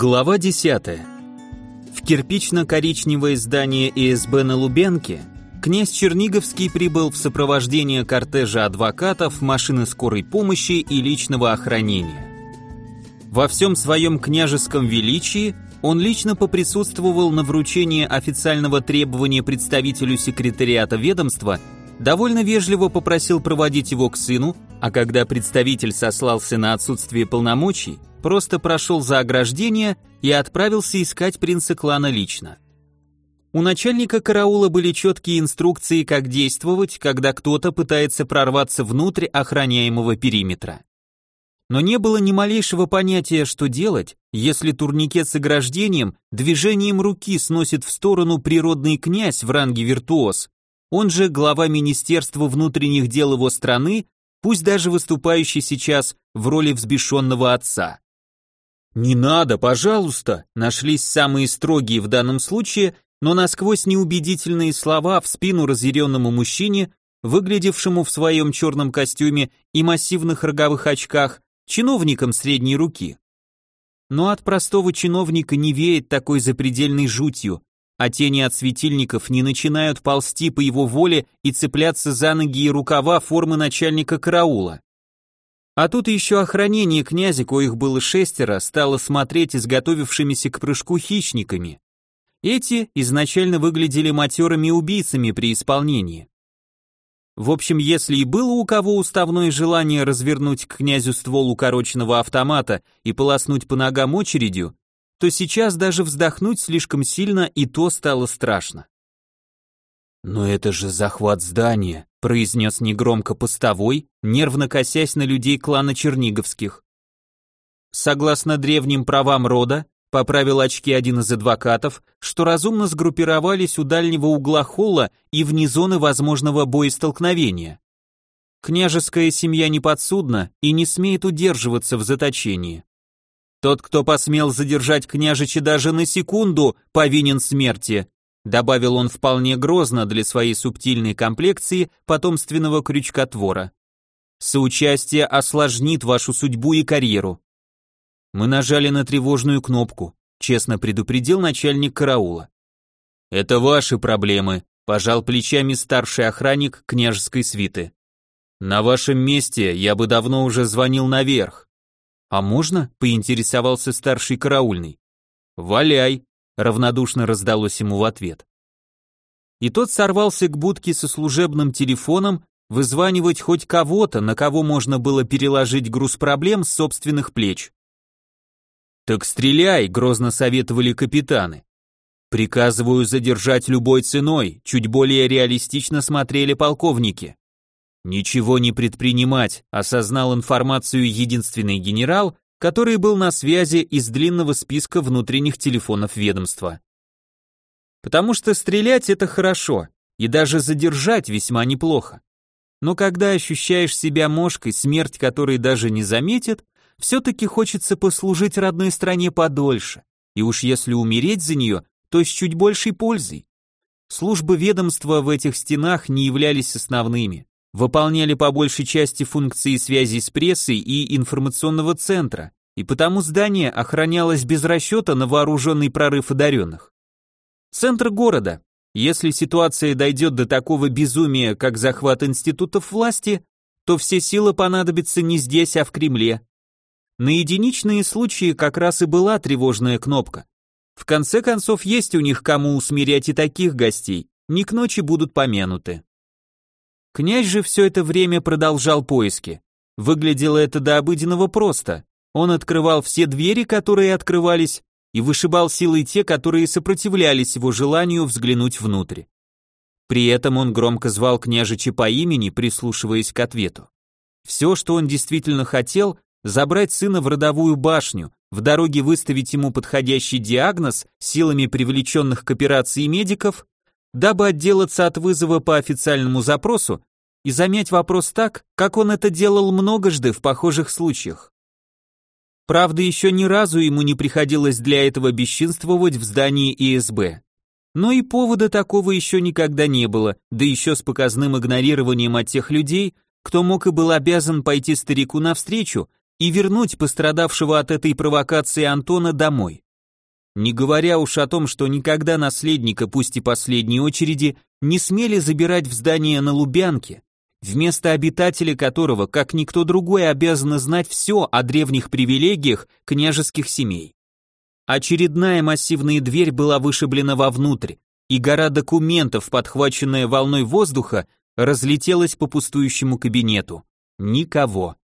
Глава 10. В кирпично-коричневое здание ИСБ на Лубенке князь Черниговский прибыл в сопровождении кортежа адвокатов, машины скорой помощи и личного охранения. Во всем своем княжеском величии он лично поприсутствовал на вручении официального требования представителю секретариата ведомства, довольно вежливо попросил проводить его к сыну, а когда представитель сослался на отсутствие полномочий, просто прошел за ограждение и отправился искать принца клана лично. У начальника караула были четкие инструкции, как действовать, когда кто-то пытается прорваться внутрь охраняемого периметра. Но не было ни малейшего понятия, что делать, если турникет с ограждением движением руки сносит в сторону природный князь в ранге виртуоз, он же глава Министерства внутренних дел его страны, пусть даже выступающий сейчас в роли взбешенного отца. «Не надо, пожалуйста!» нашлись самые строгие в данном случае, но насквозь неубедительные слова в спину разъяренному мужчине, выглядевшему в своем черном костюме и массивных роговых очках, чиновником средней руки. Но от простого чиновника не веет такой запредельной жутью, а тени от светильников не начинают ползти по его воле и цепляться за ноги и рукава формы начальника караула. А тут еще охранение князя, коих было шестеро, стало смотреть изготовившимися к прыжку хищниками. Эти изначально выглядели матерыми убийцами при исполнении. В общем, если и было у кого уставное желание развернуть к князю ствол укороченного автомата и полоснуть по ногам очередью, то сейчас даже вздохнуть слишком сильно и то стало страшно. «Но это же захват здания», произнес негромко постовой, нервно косясь на людей клана Черниговских. Согласно древним правам рода, поправил очки один из адвокатов, что разумно сгруппировались у дальнего угла холла и вне зоны возможного боестолкновения. Княжеская семья не подсудна и не смеет удерживаться в заточении. Тот, кто посмел задержать княжича даже на секунду, повинен смерти, добавил он вполне грозно для своей субтильной комплекции потомственного крючкотвора. Соучастие осложнит вашу судьбу и карьеру. Мы нажали на тревожную кнопку, честно предупредил начальник караула. Это ваши проблемы, пожал плечами старший охранник княжеской свиты. На вашем месте я бы давно уже звонил наверх. А можно? поинтересовался старший караульный. Валяй, равнодушно раздалось ему в ответ. И тот сорвался к будке со служебным телефоном, вызванивать хоть кого-то, на кого можно было переложить груз проблем с собственных плеч. «Так стреляй», — грозно советовали капитаны. «Приказываю задержать любой ценой», чуть более реалистично смотрели полковники. «Ничего не предпринимать», осознал информацию единственный генерал, который был на связи из длинного списка внутренних телефонов ведомства. Потому что стрелять это хорошо, и даже задержать весьма неплохо. Но когда ощущаешь себя мошкой, смерть которой даже не заметит, все-таки хочется послужить родной стране подольше, и уж если умереть за нее, то с чуть большей пользой. Службы ведомства в этих стенах не являлись основными выполняли по большей части функции связи с прессой и информационного центра, и потому здание охранялось без расчета на вооруженный прорыв одаренных. Центр города. Если ситуация дойдет до такого безумия, как захват институтов власти, то все силы понадобятся не здесь, а в Кремле. На единичные случаи как раз и была тревожная кнопка. В конце концов, есть у них кому усмирять и таких гостей, не к ночи будут помянуты. Князь же все это время продолжал поиски. Выглядело это до обыденного просто. Он открывал все двери, которые открывались, и вышибал силой те, которые сопротивлялись его желанию взглянуть внутрь. При этом он громко звал княжича по имени, прислушиваясь к ответу. Все, что он действительно хотел, забрать сына в родовую башню, в дороге выставить ему подходящий диагноз силами привлеченных к операции медиков дабы отделаться от вызова по официальному запросу и замять вопрос так, как он это делал многожды в похожих случаях. Правда, еще ни разу ему не приходилось для этого бесчинствовать в здании ИСБ. Но и повода такого еще никогда не было, да еще с показным игнорированием от тех людей, кто мог и был обязан пойти старику навстречу и вернуть пострадавшего от этой провокации Антона домой. Не говоря уж о том, что никогда наследника, пусть и последней очереди, не смели забирать в здание на Лубянке, вместо обитателя которого, как никто другой, обязаны знать все о древних привилегиях княжеских семей. Очередная массивная дверь была вышиблена вовнутрь, и гора документов, подхваченная волной воздуха, разлетелась по пустующему кабинету. Никого.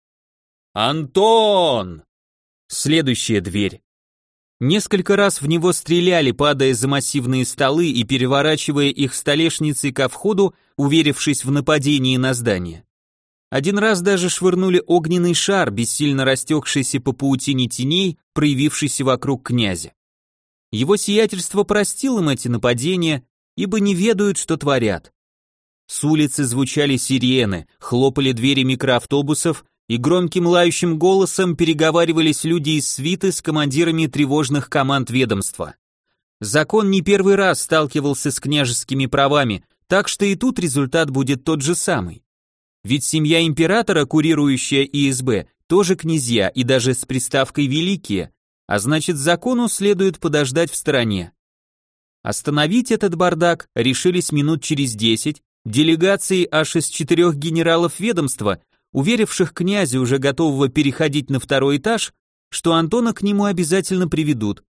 «Антон!» Следующая дверь. Несколько раз в него стреляли, падая за массивные столы и переворачивая их столешницей ко входу, уверившись в нападении на здание. Один раз даже швырнули огненный шар, бессильно растекшийся по паутине теней, проявившийся вокруг князя. Его сиятельство простил им эти нападения, ибо не ведают, что творят. С улицы звучали сирены, хлопали двери микроавтобусов, и громким лающим голосом переговаривались люди из свиты с командирами тревожных команд ведомства. Закон не первый раз сталкивался с княжескими правами, так что и тут результат будет тот же самый. Ведь семья императора, курирующая ИСБ, тоже князья и даже с приставкой «великие», а значит закону следует подождать в стороне. Остановить этот бардак решились минут через десять, делегации аж из четырех генералов ведомства, уверивших князя, уже готового переходить на второй этаж, что Антона к нему обязательно приведут,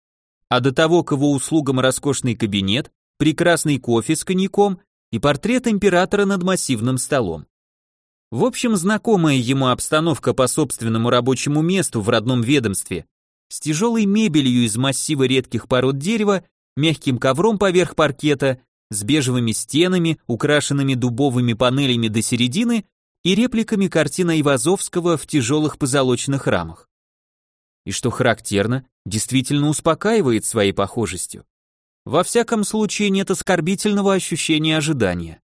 а до того к его услугам роскошный кабинет, прекрасный кофе с коньяком и портрет императора над массивным столом. В общем, знакомая ему обстановка по собственному рабочему месту в родном ведомстве, с тяжелой мебелью из массива редких пород дерева, мягким ковром поверх паркета, с бежевыми стенами, украшенными дубовыми панелями до середины и репликами картин Айвазовского в тяжелых позолоченных рамах. И что характерно, действительно успокаивает своей похожестью. Во всяком случае нет оскорбительного ощущения ожидания.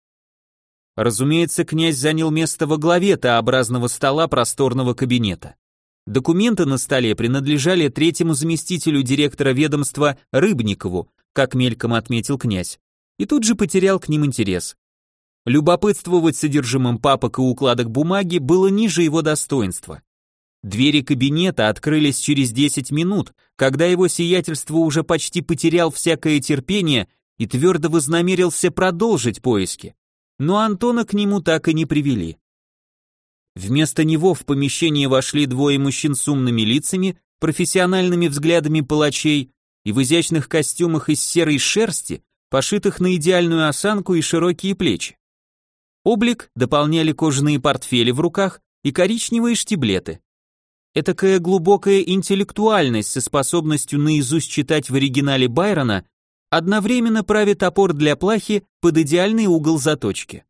Разумеется, князь занял место во главе Т-образного стола просторного кабинета. Документы на столе принадлежали третьему заместителю директора ведомства Рыбникову, как мельком отметил князь, и тут же потерял к ним интерес. Любопытствовать содержимым папок и укладок бумаги было ниже его достоинства. Двери кабинета открылись через 10 минут, когда его сиятельство уже почти потерял всякое терпение и твердо вознамерился продолжить поиски. Но Антона к нему так и не привели. Вместо него в помещение вошли двое мужчин с умными лицами, профессиональными взглядами палачей и в изящных костюмах из серой шерсти, пошитых на идеальную осанку и широкие плечи. Облик дополняли кожаные портфели в руках и коричневые штиблеты. Этакая глубокая интеллектуальность со способностью наизусть читать в оригинале Байрона одновременно правит опор для плахи под идеальный угол заточки.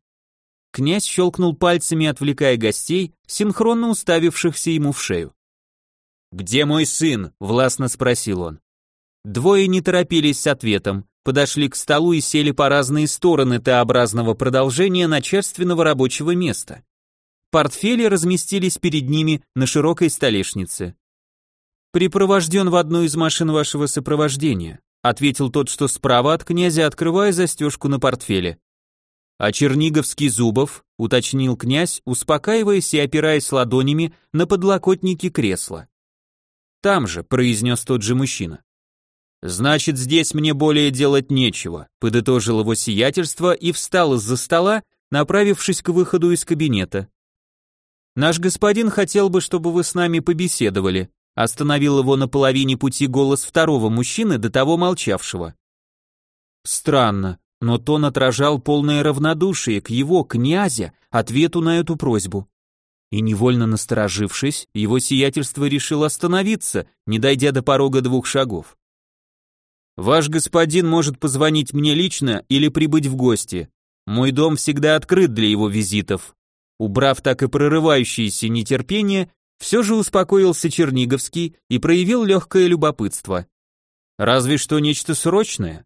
Князь щелкнул пальцами, отвлекая гостей, синхронно уставившихся ему в шею. «Где мой сын?» – властно спросил он. Двое не торопились с ответом, подошли к столу и сели по разные стороны Т-образного продолжения начальственного рабочего места. Портфели разместились перед ними на широкой столешнице. «Припровожден в одну из машин вашего сопровождения», ответил тот, что справа от князя, открывая застежку на портфеле. «А Черниговский Зубов», уточнил князь, успокаиваясь и опираясь ладонями на подлокотники кресла. «Там же», произнес тот же мужчина. «Значит, здесь мне более делать нечего», подытожил его сиятельство и встал из-за стола, направившись к выходу из кабинета. «Наш господин хотел бы, чтобы вы с нами побеседовали», остановил его на половине пути голос второго мужчины, до того молчавшего. Странно, но тон отражал полное равнодушие к его, князя, ответу на эту просьбу. И невольно насторожившись, его сиятельство решил остановиться, не дойдя до порога двух шагов. Ваш господин может позвонить мне лично или прибыть в гости. Мой дом всегда открыт для его визитов. Убрав так и прорывающееся нетерпение, все же успокоился Черниговский и проявил легкое любопытство. Разве что нечто срочное.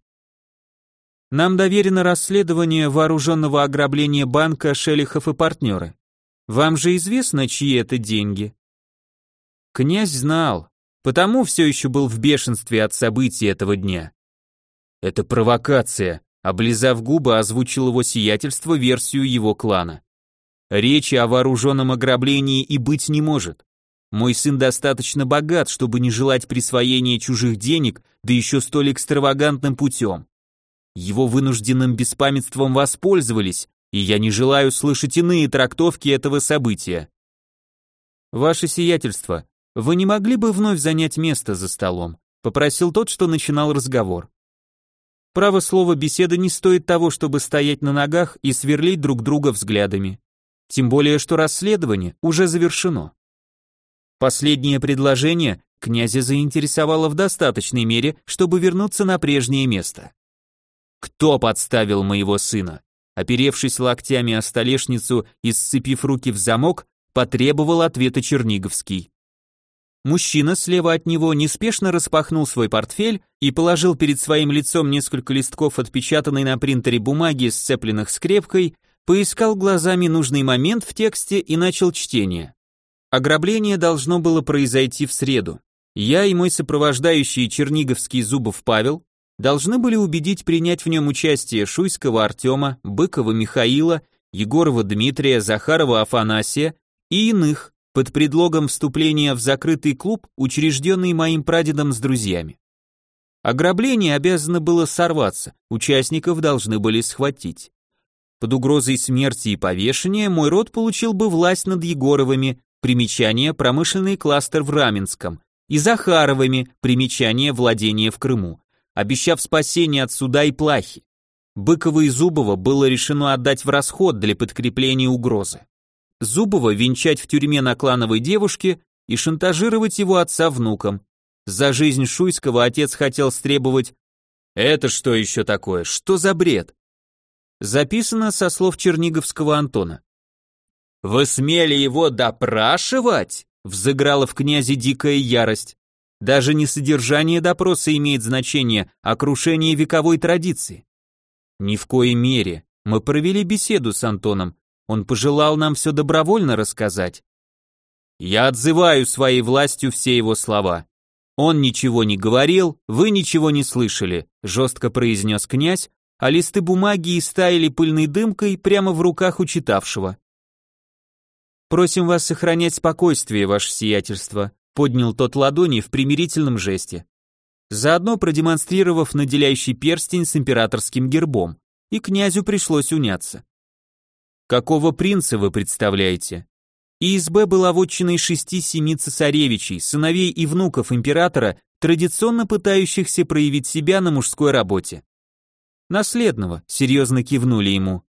Нам доверено расследование вооруженного ограбления банка Шелихов и партнеры. Вам же известно, чьи это деньги? Князь знал, потому все еще был в бешенстве от событий этого дня. Это провокация, облизав губы, озвучил его сиятельство версию его клана. Речи о вооруженном ограблении и быть не может. Мой сын достаточно богат, чтобы не желать присвоения чужих денег, да еще столь экстравагантным путем. Его вынужденным беспамятством воспользовались, и я не желаю слышать иные трактовки этого события. Ваше сиятельство, вы не могли бы вновь занять место за столом? Попросил тот, что начинал разговор. Право слово, беседа не стоит того, чтобы стоять на ногах и сверлить друг друга взглядами. Тем более, что расследование уже завершено. Последнее предложение князя заинтересовало в достаточной мере, чтобы вернуться на прежнее место. Кто подставил моего сына? Оперевшись локтями о столешницу и сцепив руки в замок, потребовал ответа Черниговский. Мужчина слева от него неспешно распахнул свой портфель и положил перед своим лицом несколько листков отпечатанной на принтере бумаги, сцепленных скрепкой, поискал глазами нужный момент в тексте и начал чтение. Ограбление должно было произойти в среду. Я и мой сопровождающий черниговский Зубов Павел должны были убедить принять в нем участие Шуйского Артема, Быкова Михаила, Егорова Дмитрия, Захарова Афанасия и иных под предлогом вступления в закрытый клуб, учрежденный моим прадедом с друзьями. Ограбление обязано было сорваться, участников должны были схватить. Под угрозой смерти и повешения мой род получил бы власть над Егоровыми, примечание промышленный кластер в Раменском, и Захаровыми, примечание владение в Крыму, обещав спасение от суда и плахи. Быкова и Зубова было решено отдать в расход для подкрепления угрозы. Зубова венчать в тюрьме на клановой девушке и шантажировать его отца внуком. За жизнь Шуйского отец хотел стребовать «Это что еще такое? Что за бред?» Записано со слов Черниговского Антона. «Вы смели его допрашивать?» Взыграла в князе дикая ярость. Даже не содержание допроса имеет значение, а крушение вековой традиции. Ни в коей мере. Мы провели беседу с Антоном. Он пожелал нам все добровольно рассказать. Я отзываю своей властью все его слова. Он ничего не говорил, вы ничего не слышали, жестко произнес князь, а листы бумаги истаяли пыльной дымкой прямо в руках у читавшего. «Просим вас сохранять спокойствие, ваше сиятельство», поднял тот ладони в примирительном жесте. Заодно продемонстрировав наделяющий перстень с императорским гербом, и князю пришлось уняться. «Какого принца вы представляете?» ИСБ была вотчиной шести-семи цесаревичей, сыновей и внуков императора, традиционно пытающихся проявить себя на мужской работе. «Наследного», — серьезно кивнули ему.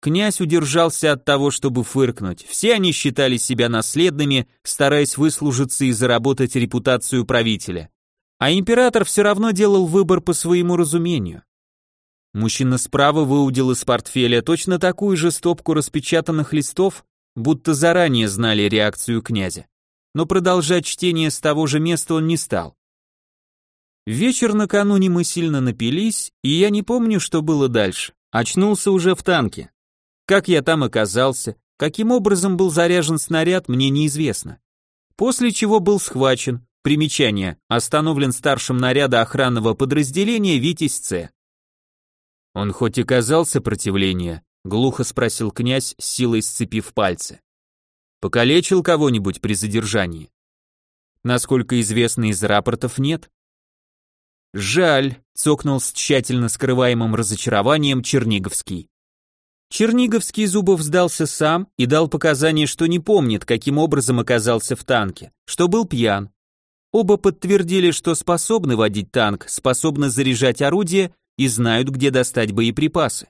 Князь удержался от того, чтобы фыркнуть. Все они считали себя наследными, стараясь выслужиться и заработать репутацию правителя. А император все равно делал выбор по своему разумению. Мужчина справа выудил из портфеля точно такую же стопку распечатанных листов, будто заранее знали реакцию князя. Но продолжать чтение с того же места он не стал. Вечер накануне мы сильно напились, и я не помню, что было дальше. Очнулся уже в танке. Как я там оказался, каким образом был заряжен снаряд, мне неизвестно. После чего был схвачен, примечание, остановлен старшим наряда охранного подразделения Витязь Ц. Он хоть и казал сопротивление, глухо спросил князь, с силой сцепив пальцы. Покалечил кого-нибудь при задержании? Насколько известно из рапортов, нет. Жаль, цокнул с тщательно скрываемым разочарованием Черниговский. Черниговский Зубов сдался сам и дал показания, что не помнит, каким образом оказался в танке, что был пьян. Оба подтвердили, что способны водить танк, способны заряжать орудие и знают, где достать боеприпасы.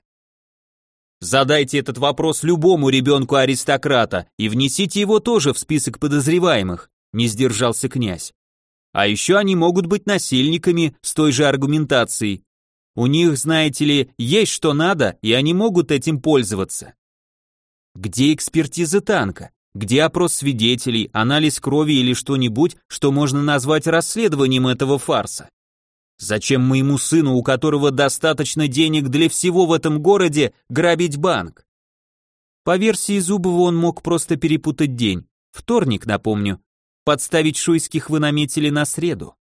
Задайте этот вопрос любому ребенку аристократа и внесите его тоже в список подозреваемых, не сдержался князь. А еще они могут быть насильниками с той же аргументацией, у них, знаете ли, есть что надо, и они могут этим пользоваться. Где экспертиза танка? Где опрос свидетелей, анализ крови или что-нибудь, что можно назвать расследованием этого фарса? Зачем моему сыну, у которого достаточно денег для всего в этом городе, грабить банк? По версии Зубова он мог просто перепутать день. Вторник, напомню. Подставить шуйских вы наметили на среду.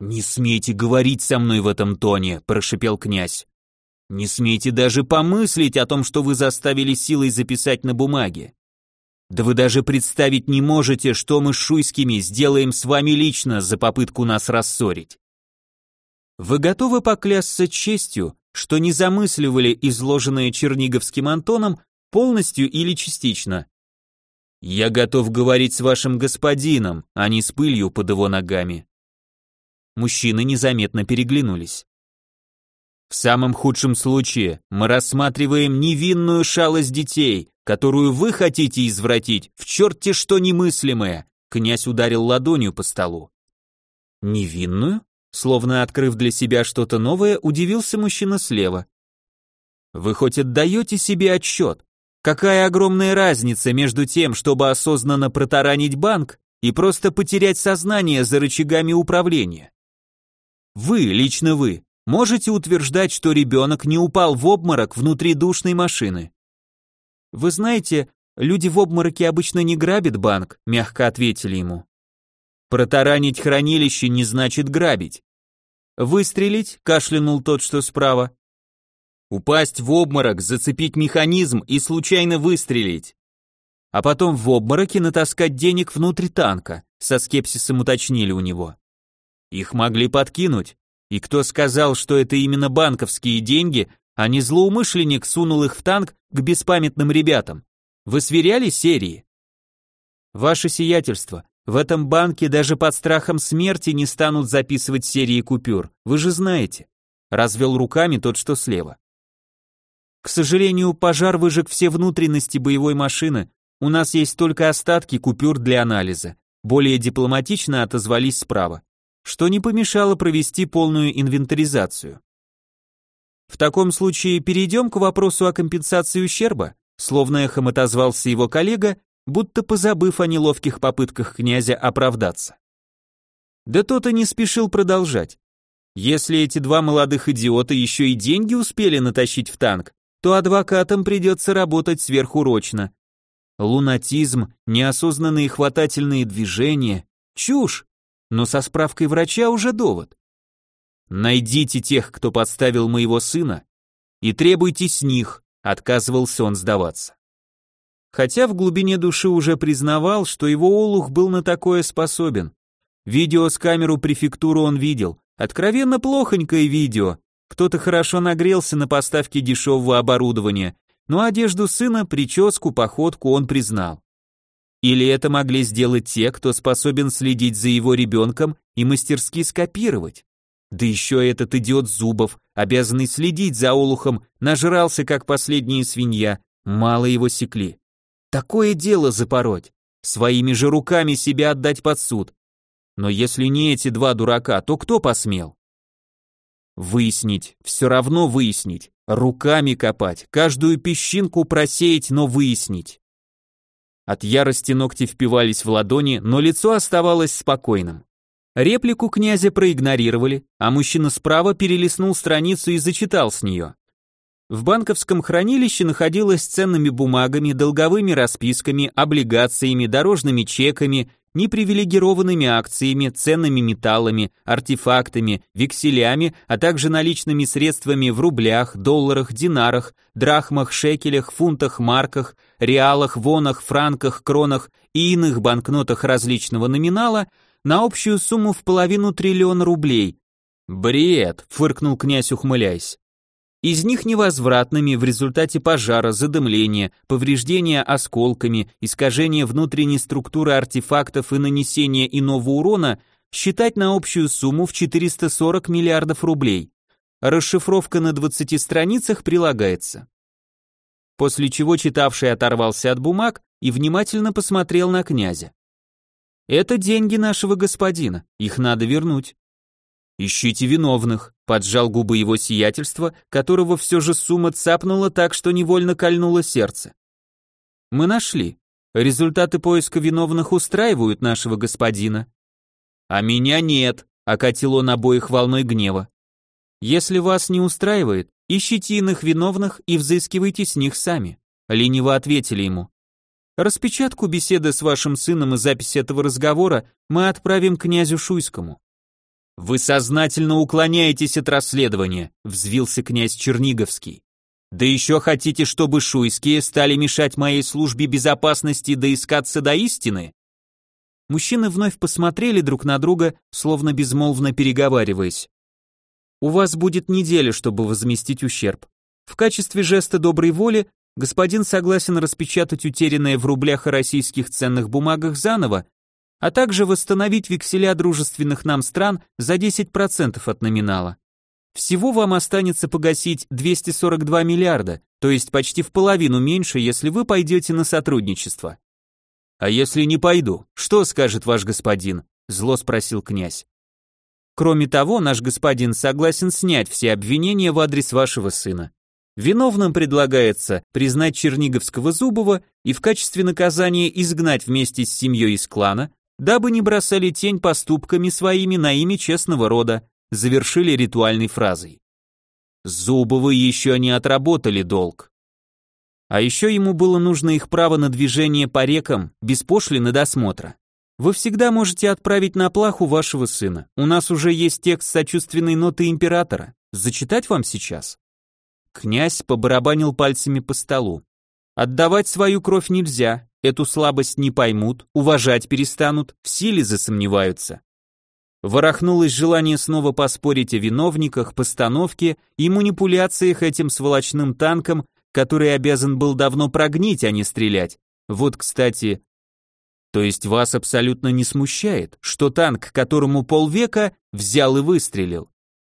«Не смейте говорить со мной в этом тоне», – прошипел князь. «Не смейте даже помыслить о том, что вы заставили силой записать на бумаге. Да вы даже представить не можете, что мы с Шуйскими сделаем с вами лично за попытку нас рассорить. Вы готовы поклясться честью, что не замысливали изложенное Черниговским Антоном полностью или частично? Я готов говорить с вашим господином, а не с пылью под его ногами. Мужчины незаметно переглянулись. В самом худшем случае мы рассматриваем невинную шалость детей, которую вы хотите извратить в черте что немыслимое. Князь ударил ладонью по столу. Невинную? Словно открыв для себя что-то новое, удивился мужчина слева. Вы хоть отдаете себе отчет? Какая огромная разница между тем, чтобы осознанно протаранить банк и просто потерять сознание за рычагами управления? Вы, лично вы, можете утверждать, что ребенок не упал в обморок внутри душной машины? Вы знаете, люди в обмороке обычно не грабят банк, мягко ответили ему. Протаранить хранилище не значит грабить. Выстрелить, кашлянул тот, что справа. Упасть в обморок, зацепить механизм и случайно выстрелить. А потом в обмороке натаскать денег внутрь танка, со скепсисом уточнили у него. Их могли подкинуть. И кто сказал, что это именно банковские деньги, а не злоумышленник сунул их в танк к беспамятным ребятам? Вы сверяли серии? Ваше сиятельство, в этом банке даже под страхом смерти не станут записывать серии купюр, вы же знаете. Развел руками тот, что слева. К сожалению, пожар выжег все внутренности боевой машины, у нас есть только остатки купюр для анализа. Более дипломатично отозвались справа, что не помешало провести полную инвентаризацию. В таком случае перейдем к вопросу о компенсации ущерба, словно эхом отозвался его коллега будто позабыв о неловких попытках князя оправдаться. Да тот и не спешил продолжать. Если эти два молодых идиота еще и деньги успели натащить в танк, то адвокатам придется работать сверхурочно. Лунатизм, неосознанные хватательные движения, чушь, но со справкой врача уже довод. Найдите тех, кто подставил моего сына, и требуйте с них, отказывался он сдаваться хотя в глубине души уже признавал, что его олух был на такое способен. Видео с камеру префектуры он видел, откровенно плохонькое видео, кто-то хорошо нагрелся на поставке дешевого оборудования, но одежду сына, прическу, походку он признал. Или это могли сделать те, кто способен следить за его ребенком и мастерски скопировать. Да еще этот идиот Зубов, обязанный следить за Олухом, нажрался как последняя свинья, мало его секли. Такое дело запороть, своими же руками себя отдать под суд. Но если не эти два дурака, то кто посмел? Выяснить, все равно выяснить, руками копать, каждую песчинку просеять, но выяснить. От ярости ногти впивались в ладони, но лицо оставалось спокойным. Реплику князя проигнорировали, а мужчина справа перелистнул страницу и зачитал с нее. В банковском хранилище находилось ценными бумагами, долговыми расписками, облигациями, дорожными чеками, непривилегированными акциями, ценными металлами, артефактами, векселями, а также наличными средствами в рублях, долларах, динарах, драхмах, шекелях, фунтах, марках, реалах, вонах, франках, кронах и иных банкнотах различного номинала на общую сумму в половину триллиона рублей. «Бред!» — фыркнул князь, ухмыляясь. Из них невозвратными в результате пожара, задымления, повреждения осколками, искажения внутренней структуры артефактов и нанесения иного урона считать на общую сумму в 440 миллиардов рублей. Расшифровка на 20 страницах прилагается. После чего читавший оторвался от бумаг и внимательно посмотрел на князя. Это деньги нашего господина, их надо вернуть. Ищите виновных, поджал губы его сиятельства, которого все же сумма цапнула так, что невольно кольнуло сердце. Мы нашли. Результаты поиска виновных устраивают нашего господина. А меня нет, окатил он обоих волной гнева. Если вас не устраивает, ищите иных виновных и взыскивайте с них сами, лениво ответили ему. Распечатку беседы с вашим сыном и запись этого разговора мы отправим князю Шуйскому. «Вы сознательно уклоняетесь от расследования», — взвился князь Черниговский. Да еще хотите, чтобы шуйские стали мешать моей службе безопасности доискаться до истины? Мужчины вновь посмотрели друг на друга, словно безмолвно переговариваясь. У вас будет неделя, чтобы возместить ущерб. В качестве жеста доброй воли господин согласен распечатать утерянное в рублях и российских ценных бумагах заново, а также восстановить векселя дружественных нам стран за 10% от номинала. Всего вам останется погасить 242 миллиарда, то есть почти в половину меньше, если вы пойдете на сотрудничество. А если не пойду, что скажет ваш господин? Зло спросил князь. Кроме того, наш господин согласен снять все обвинения в адрес вашего сына. Виновным предлагается признать Черниговского Зубова и в качестве наказания изгнать вместе с семьей из клана, дабы не бросали тень поступками своими на имя честного рода, завершили ритуальной фразой. Зубовы еще не отработали долг. А еще ему было нужно их право на движение по рекам без пошлины досмотра. Вы всегда можете отправить на плаху вашего сына. У нас уже есть текст сочувственной ноты императора. Зачитать вам сейчас? Князь побарабанил пальцами по столу. Отдавать свою кровь нельзя, эту слабость не поймут, уважать перестанут, в силе засомневаются. Ворохнулось желание снова поспорить о виновниках, постановке и манипуляциях этим сволочным танком, который обязан был давно прогнить, а не стрелять. Вот, кстати, то есть вас абсолютно не смущает, что танк, которому полвека, взял и выстрелил.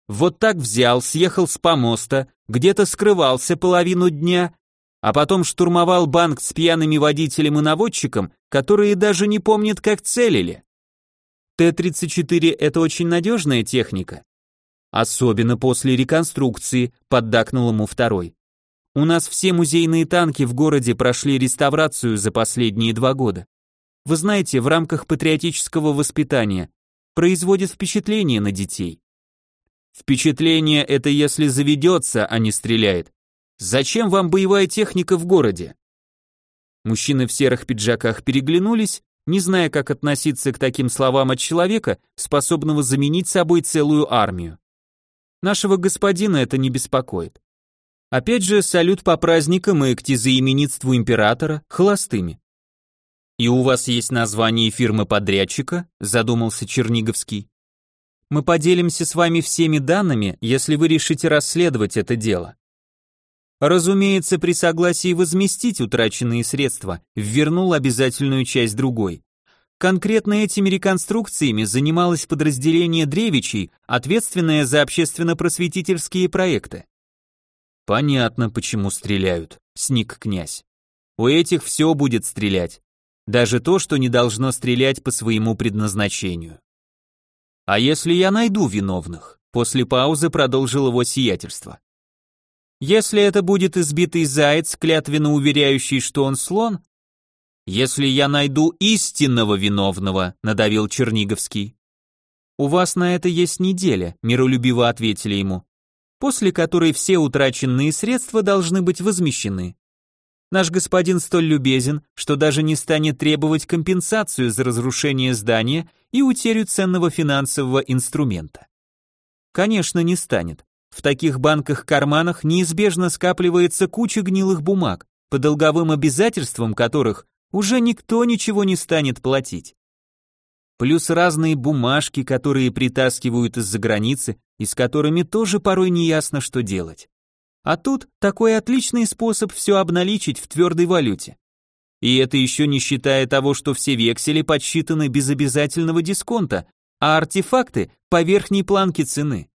Вот так взял, съехал с помоста, где-то скрывался половину дня, а потом штурмовал банк с пьяными водителем и наводчиком, которые даже не помнят, как целили. Т-34 это очень надежная техника. Особенно после реконструкции, поддакнул ему второй. У нас все музейные танки в городе прошли реставрацию за последние два года. Вы знаете, в рамках патриотического воспитания производит впечатление на детей. Впечатление это если заведется, а не стреляет. Зачем вам боевая техника в городе? Мужчины в серых пиджаках переглянулись, не зная, как относиться к таким словам от человека, способного заменить собой целую армию. Нашего господина это не беспокоит. Опять же, салют по праздникам и к тезаименитству императора холостыми. «И у вас есть название фирмы-подрядчика?» – задумался Черниговский. «Мы поделимся с вами всеми данными, если вы решите расследовать это дело. Разумеется, при согласии возместить утраченные средства, ввернул обязательную часть другой. Конкретно этими реконструкциями занималось подразделение Древичей, ответственное за общественно-просветительские проекты. Понятно, почему стреляют, сник князь. У этих все будет стрелять даже то, что не должно стрелять по своему предназначению. А если я найду виновных? После паузы продолжил его сиятельство. Если это будет избитый заяц, клятвенно уверяющий, что он слон, если я найду истинного виновного, надавил Черниговский. У вас на это есть неделя, миролюбиво ответили ему, после которой все утраченные средства должны быть возмещены. Наш господин столь любезен, что даже не станет требовать компенсацию за разрушение здания и утерю ценного финансового инструмента. Конечно, не станет. В таких банках-карманах неизбежно скапливается куча гнилых бумаг, по долговым обязательствам которых уже никто ничего не станет платить. Плюс разные бумажки, которые притаскивают из-за границы и с которыми тоже порой не ясно, что делать. А тут такой отличный способ все обналичить в твердой валюте. И это еще не считая того, что все вексели подсчитаны без обязательного дисконта, а артефакты по верхней планке цены.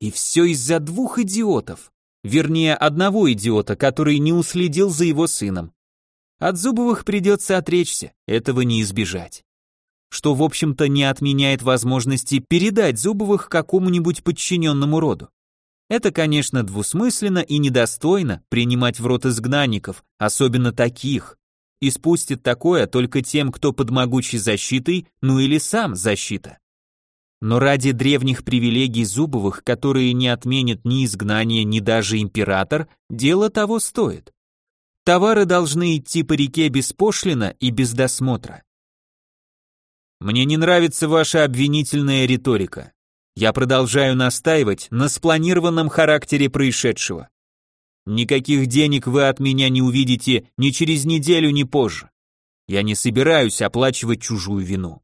И все из-за двух идиотов. Вернее, одного идиота, который не уследил за его сыном. От Зубовых придется отречься, этого не избежать. Что, в общем-то, не отменяет возможности передать Зубовых какому-нибудь подчиненному роду. Это, конечно, двусмысленно и недостойно принимать в рот изгнанников, особенно таких. И спустит такое только тем, кто под могучей защитой, ну или сам защита. Но ради древних привилегий Зубовых, которые не отменят ни изгнание, ни даже император, дело того стоит. Товары должны идти по реке беспошлино и без досмотра. Мне не нравится ваша обвинительная риторика. Я продолжаю настаивать на спланированном характере происшедшего. Никаких денег вы от меня не увидите ни через неделю, ни позже. Я не собираюсь оплачивать чужую вину.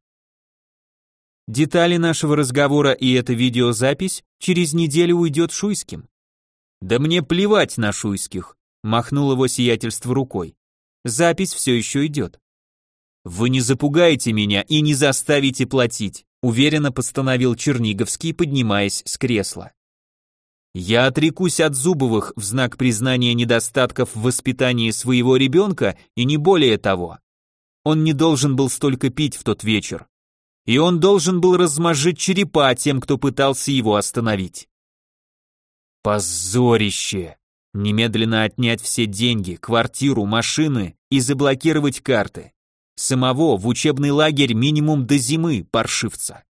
Детали нашего разговора и эта видеозапись через неделю уйдет Шуйским. Да мне плевать на Шуйских, махнул его сиятельство рукой. Запись все еще идет. Вы не запугаете меня и не заставите платить, уверенно постановил Черниговский, поднимаясь с кресла. Я отрекусь от Зубовых в знак признания недостатков в воспитании своего ребенка и не более того. Он не должен был столько пить в тот вечер. И он должен был размозжить черепа тем, кто пытался его остановить. Позорище! Немедленно отнять все деньги, квартиру, машины и заблокировать карты. Самого в учебный лагерь минимум до зимы, паршивца.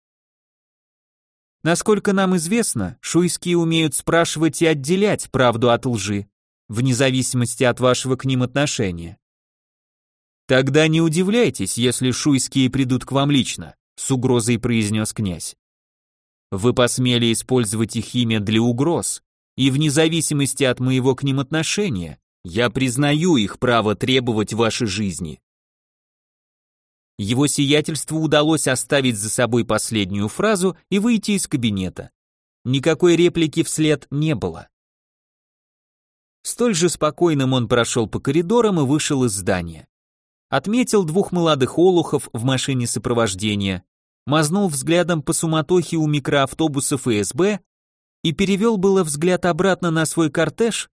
Насколько нам известно, шуйские умеют спрашивать и отделять правду от лжи, вне зависимости от вашего к ним отношения. Тогда не удивляйтесь, если шуйские придут к вам лично, с угрозой произнес князь. Вы посмели использовать их имя для угроз, и вне зависимости от моего к ним отношения, я признаю их право требовать вашей жизни. Его сиятельству удалось оставить за собой последнюю фразу и выйти из кабинета. Никакой реплики вслед не было. Столь же спокойным он прошел по коридорам и вышел из здания. Отметил двух молодых олухов в машине сопровождения, мазнул взглядом по суматохе у микроавтобусов ФСБ и перевел было взгляд обратно на свой кортеж,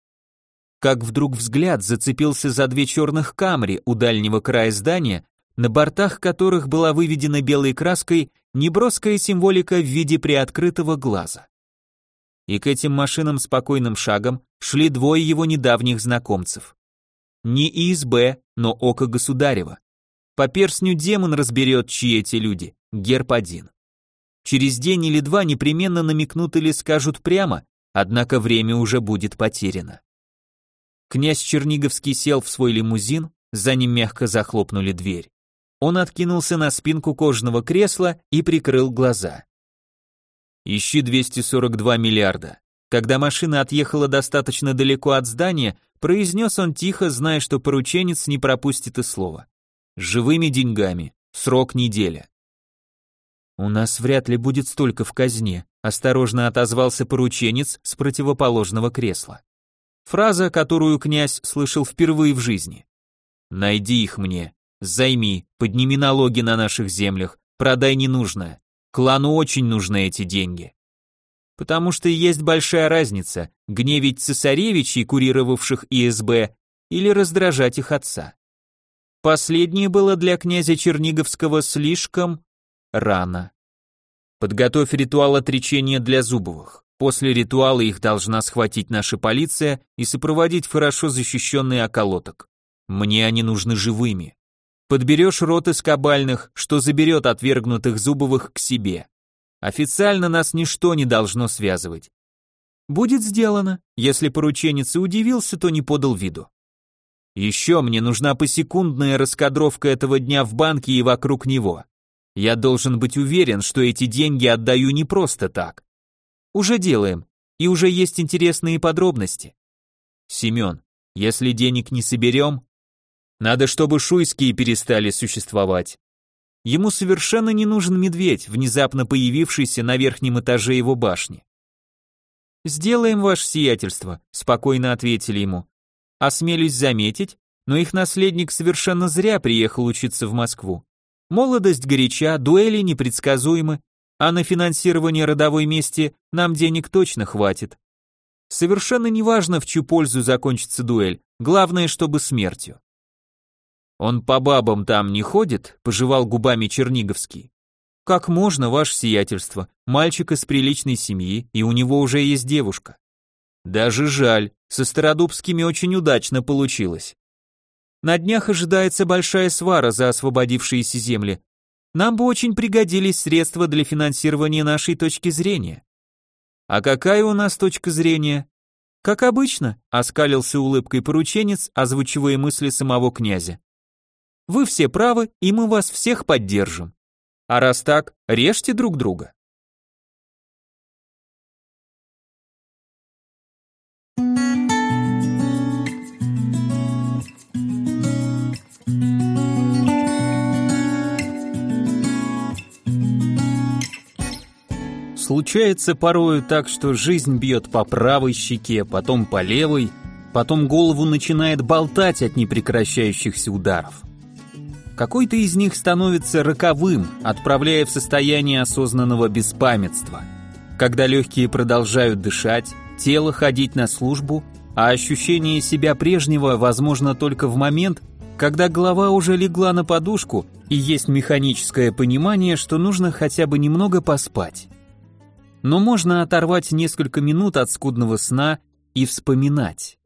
как вдруг взгляд зацепился за две черных камри у дальнего края здания, на бортах которых была выведена белой краской неброская символика в виде приоткрытого глаза. И к этим машинам спокойным шагом шли двое его недавних знакомцев. Не ИСБ, но Око Государева. По перстню демон разберет, чьи эти люди, герб один. Через день или два непременно намекнут или скажут прямо, однако время уже будет потеряно. Князь Черниговский сел в свой лимузин, за ним мягко захлопнули дверь. Он откинулся на спинку кожаного кресла и прикрыл глаза. Ищи 242 миллиарда. Когда машина отъехала достаточно далеко от здания, произнес он тихо, зная, что порученец не пропустит и слова. Живыми деньгами. Срок неделя. У нас вряд ли будет столько в казне, осторожно отозвался порученец с противоположного кресла. Фраза, которую князь слышал впервые в жизни. Найди их мне, Займи, подними налоги на наших землях, продай ненужное. Клану очень нужны эти деньги. Потому что есть большая разница, гневить цесаревичей, курировавших ИСБ, или раздражать их отца. Последнее было для князя Черниговского слишком рано. Подготовь ритуал отречения для Зубовых. После ритуала их должна схватить наша полиция и сопроводить в хорошо защищенный околоток. Мне они нужны живыми. Подберешь рот из кабальных, что заберет отвергнутых Зубовых к себе. Официально нас ничто не должно связывать. Будет сделано. Если порученец и удивился, то не подал виду. Еще мне нужна посекундная раскадровка этого дня в банке и вокруг него. Я должен быть уверен, что эти деньги отдаю не просто так. Уже делаем, и уже есть интересные подробности. Семен, если денег не соберем, надо, чтобы шуйские перестали существовать. Ему совершенно не нужен медведь, внезапно появившийся на верхнем этаже его башни. «Сделаем ваше сиятельство», — спокойно ответили ему. «Осмелюсь заметить, но их наследник совершенно зря приехал учиться в Москву. Молодость горяча, дуэли непредсказуемы, а на финансирование родовой мести нам денег точно хватит. Совершенно неважно, в чью пользу закончится дуэль, главное, чтобы смертью. Он по бабам там не ходит, пожевал губами Черниговский. Как можно, ваше сиятельство? Мальчик из приличной семьи, и у него уже есть девушка. Даже жаль, со Стародубскими очень удачно получилось. На днях ожидается большая свара за освободившиеся земли. Нам бы очень пригодились средства для финансирования нашей точки зрения. А какая у нас точка зрения? Как обычно, оскалился улыбкой порученец, озвучивая мысли самого князя. Вы все правы, и мы вас всех поддержим. А раз так, режьте друг друга. Случается порою так, что жизнь бьет по правой щеке, потом по левой, потом голову начинает болтать от непрекращающихся ударов. Какой-то из них становится роковым, отправляя в состояние осознанного беспамятства, когда легкие продолжают дышать, тело ходить на службу, а ощущение себя прежнего возможно только в момент, когда голова уже легла на подушку и есть механическое понимание, что нужно хотя бы немного поспать. Но можно оторвать несколько минут от скудного сна и вспоминать.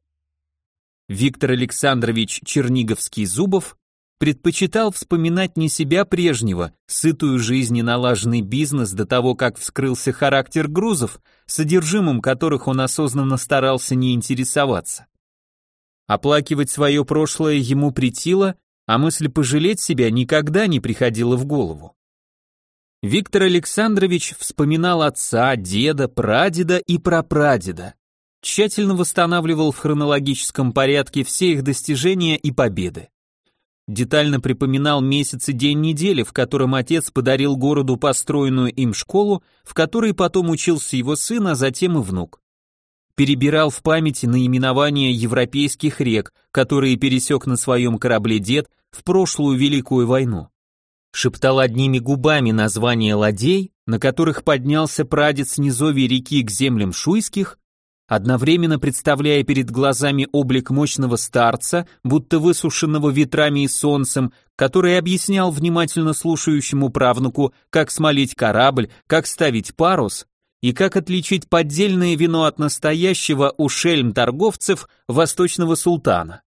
Виктор Александрович Черниговский-Зубов предпочитал вспоминать не себя прежнего, сытую жизнь и налаженный бизнес до того, как вскрылся характер грузов, содержимым которых он осознанно старался не интересоваться. Оплакивать свое прошлое ему притило, а мысль пожалеть себя никогда не приходила в голову. Виктор Александрович вспоминал отца, деда, прадеда и прапрадеда, тщательно восстанавливал в хронологическом порядке все их достижения и победы. Детально припоминал месяц и день недели, в котором отец подарил городу построенную им школу, в которой потом учился его сын, а затем и внук. Перебирал в памяти наименования европейских рек, которые пересек на своем корабле дед в прошлую Великую войну. Шептал одними губами названия ладей, на которых поднялся прадед с низовья реки к землям шуйских, одновременно представляя перед глазами облик мощного старца, будто высушенного ветрами и солнцем, который объяснял внимательно слушающему правнуку, как смолить корабль, как ставить парус и как отличить поддельное вино от настоящего у шельм-торговцев восточного султана.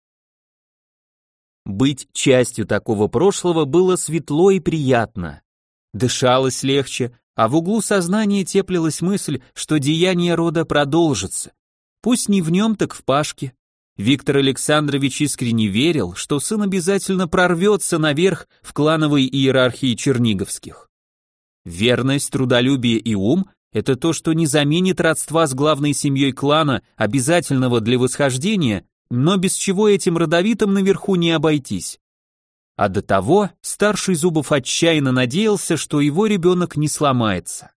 Быть частью такого прошлого было светло и приятно. Дышалось легче, а в углу сознания теплилась мысль, что деяние рода продолжится. Пусть не в нем, так в Пашке. Виктор Александрович искренне верил, что сын обязательно прорвется наверх в клановой иерархии черниговских. Верность, трудолюбие и ум – это то, что не заменит родства с главной семьей клана, обязательного для восхождения, но без чего этим родовитым наверху не обойтись. А до того старший Зубов отчаянно надеялся, что его ребенок не сломается.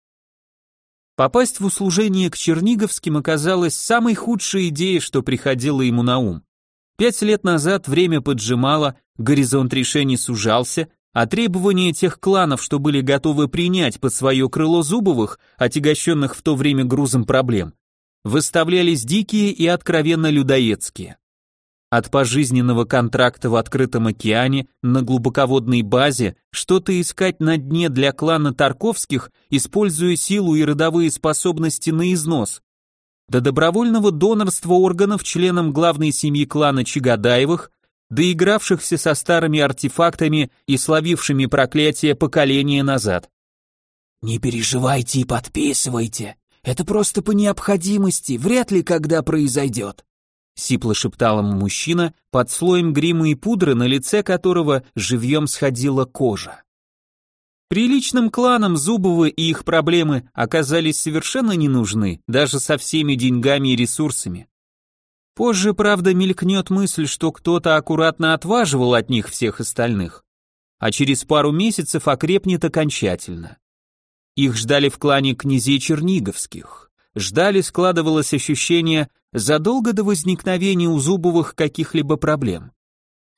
Попасть в услужение к Черниговским оказалось самой худшей идеей, что приходило ему на ум. Пять лет назад время поджимало, горизонт решений сужался, а требования тех кланов, что были готовы принять под свое крыло Зубовых, отягощенных в то время грузом проблем, выставлялись дикие и откровенно людоедские. От пожизненного контракта в открытом океане на глубоководной базе что-то искать на дне для клана Тарковских, используя силу и родовые способности на износ. До добровольного донорства органов членам главной семьи клана Чагадаевых, доигравшихся со старыми артефактами и словившими проклятие поколения назад. «Не переживайте и подписывайте. Это просто по необходимости, вряд ли когда произойдет», Сипло шептал ему мужчина, под слоем грима и пудры, на лице которого живьем сходила кожа. Приличным кланам Зубовы и их проблемы оказались совершенно не нужны, даже со всеми деньгами и ресурсами. Позже, правда, мелькнет мысль, что кто-то аккуратно отваживал от них всех остальных, а через пару месяцев окрепнет окончательно. Их ждали в клане князей Черниговских ждали, складывалось ощущение задолго до возникновения у Зубовых каких-либо проблем.